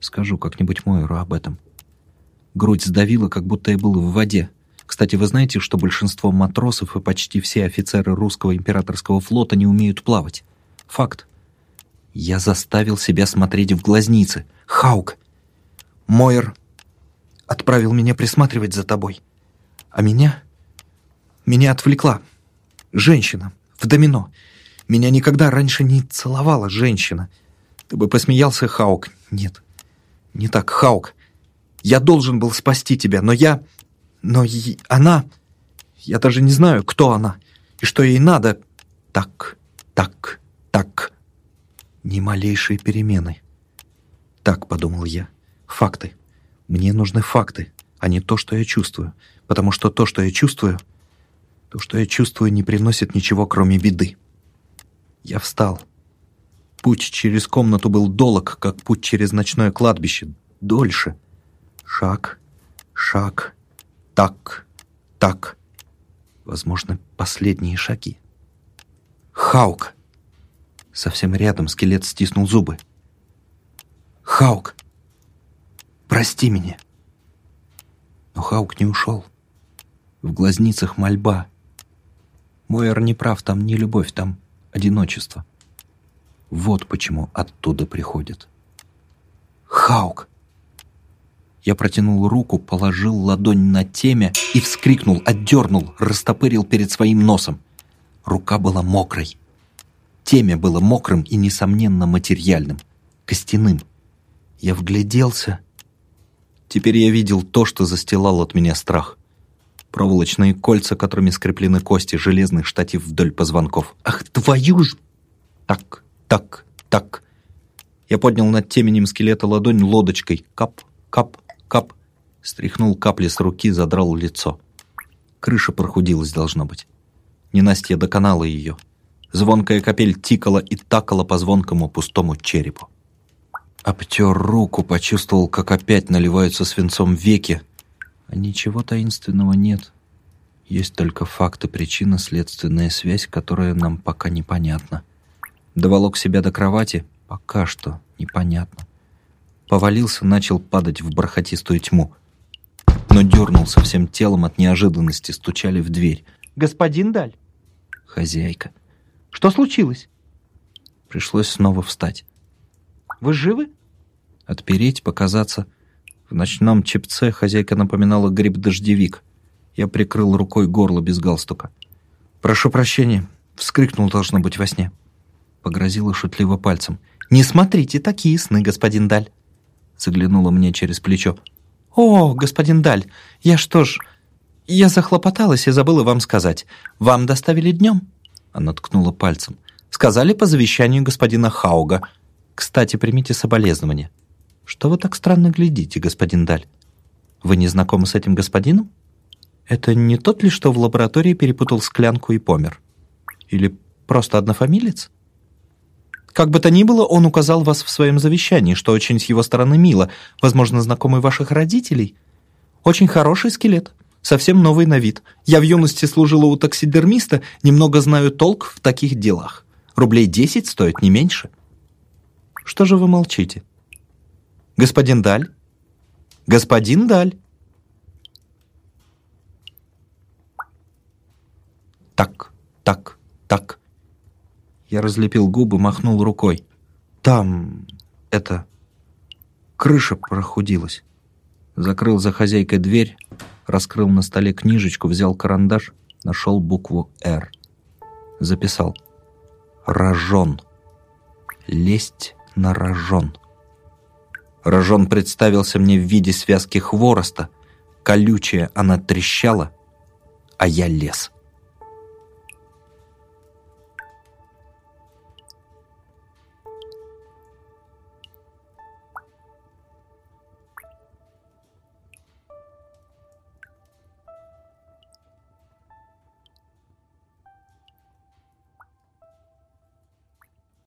Скажу как-нибудь Мойеру об этом. Грудь сдавила, как будто я был в воде. Кстати, вы знаете, что большинство матросов и почти все офицеры русского императорского флота не умеют плавать? Факт. Я заставил себя смотреть в глазницы. Хаук! Мойер отправил меня присматривать за тобой. А меня... Меня отвлекла женщина в домино. Меня никогда раньше не целовала женщина. Ты бы посмеялся, Хаук. Нет, не так, Хаук. Я должен был спасти тебя, но я... Но и она... Я даже не знаю, кто она и что ей надо. Так, так, так. Ни малейшие перемены. Так, подумал я. Факты. Мне нужны факты, а не то, что я чувствую. Потому что то, что я чувствую... То, что я чувствую, не приносит ничего, кроме беды. Я встал. Путь через комнату был долг, как путь через ночное кладбище. Дольше. Шаг, шаг, так, так. Возможно, последние шаги. Хаук! Совсем рядом скелет стиснул зубы. Хаук! Прости меня. Но Хаук не ушел. В глазницах мольба. Мойер не прав, там не любовь, там одиночество. Вот почему оттуда приходит. Хаук! Я протянул руку, положил ладонь на темя и вскрикнул, отдернул, растопырил перед своим носом. Рука была мокрой. Темя было мокрым и, несомненно, материальным, костяным. Я вгляделся. Теперь я видел то, что застилал от меня страх. Проволочные кольца, которыми скреплены кости, железный штатив вдоль позвонков. Ах, твою ж... Так, так, так. Я поднял над теменем скелета ладонь лодочкой. Кап, кап, Кап. Стряхнул капли с руки, задрал лицо. Крыша прохудилась, должно быть. Ненастье доконала ее. Звонкая капель тикала и такала по звонкому пустому черепу. Обтер руку, почувствовал, как опять наливаются свинцом веки. Ничего таинственного нет. Есть только факты, причина, следственная связь, которая нам пока непонятна. Доволок себя до кровати? Пока что непонятно повалился, начал падать в бархатистую тьму. Но дернулся всем телом от неожиданности, стучали в дверь. «Господин Даль?» «Хозяйка». «Что случилось?» Пришлось снова встать. «Вы живы?» Отпереть, показаться. В ночном чепце хозяйка напоминала гриб-дождевик. Я прикрыл рукой горло без галстука. «Прошу прощения», — вскрикнул, должно быть, во сне. Погрозила шутливо пальцем. «Не смотрите такие сны, господин Даль!» заглянула мне через плечо. «О, господин Даль, я что ж... Я захлопоталась и забыла вам сказать. Вам доставили днем?» Она ткнула пальцем. «Сказали по завещанию господина Хауга. Кстати, примите соболезнования». «Что вы так странно глядите, господин Даль? Вы не знакомы с этим господином? Это не тот ли, что в лаборатории перепутал склянку и помер? Или просто однофамилец?» Как бы то ни было, он указал вас в своем завещании, что очень с его стороны мило. Возможно, знакомый ваших родителей. Очень хороший скелет, совсем новый на вид. Я в юности служила у таксидермиста, немного знаю толк в таких делах. Рублей десять стоит, не меньше. Что же вы молчите? Господин Даль? Господин Даль? Так, так, так. Я разлепил губы, махнул рукой. Там, это, крыша прохудилась. Закрыл за хозяйкой дверь, раскрыл на столе книжечку, взял карандаш, нашел букву «Р». Записал. «Рожон». Лезть на рожон. Рожон представился мне в виде связки хвороста. Колючая она трещала, а я лез.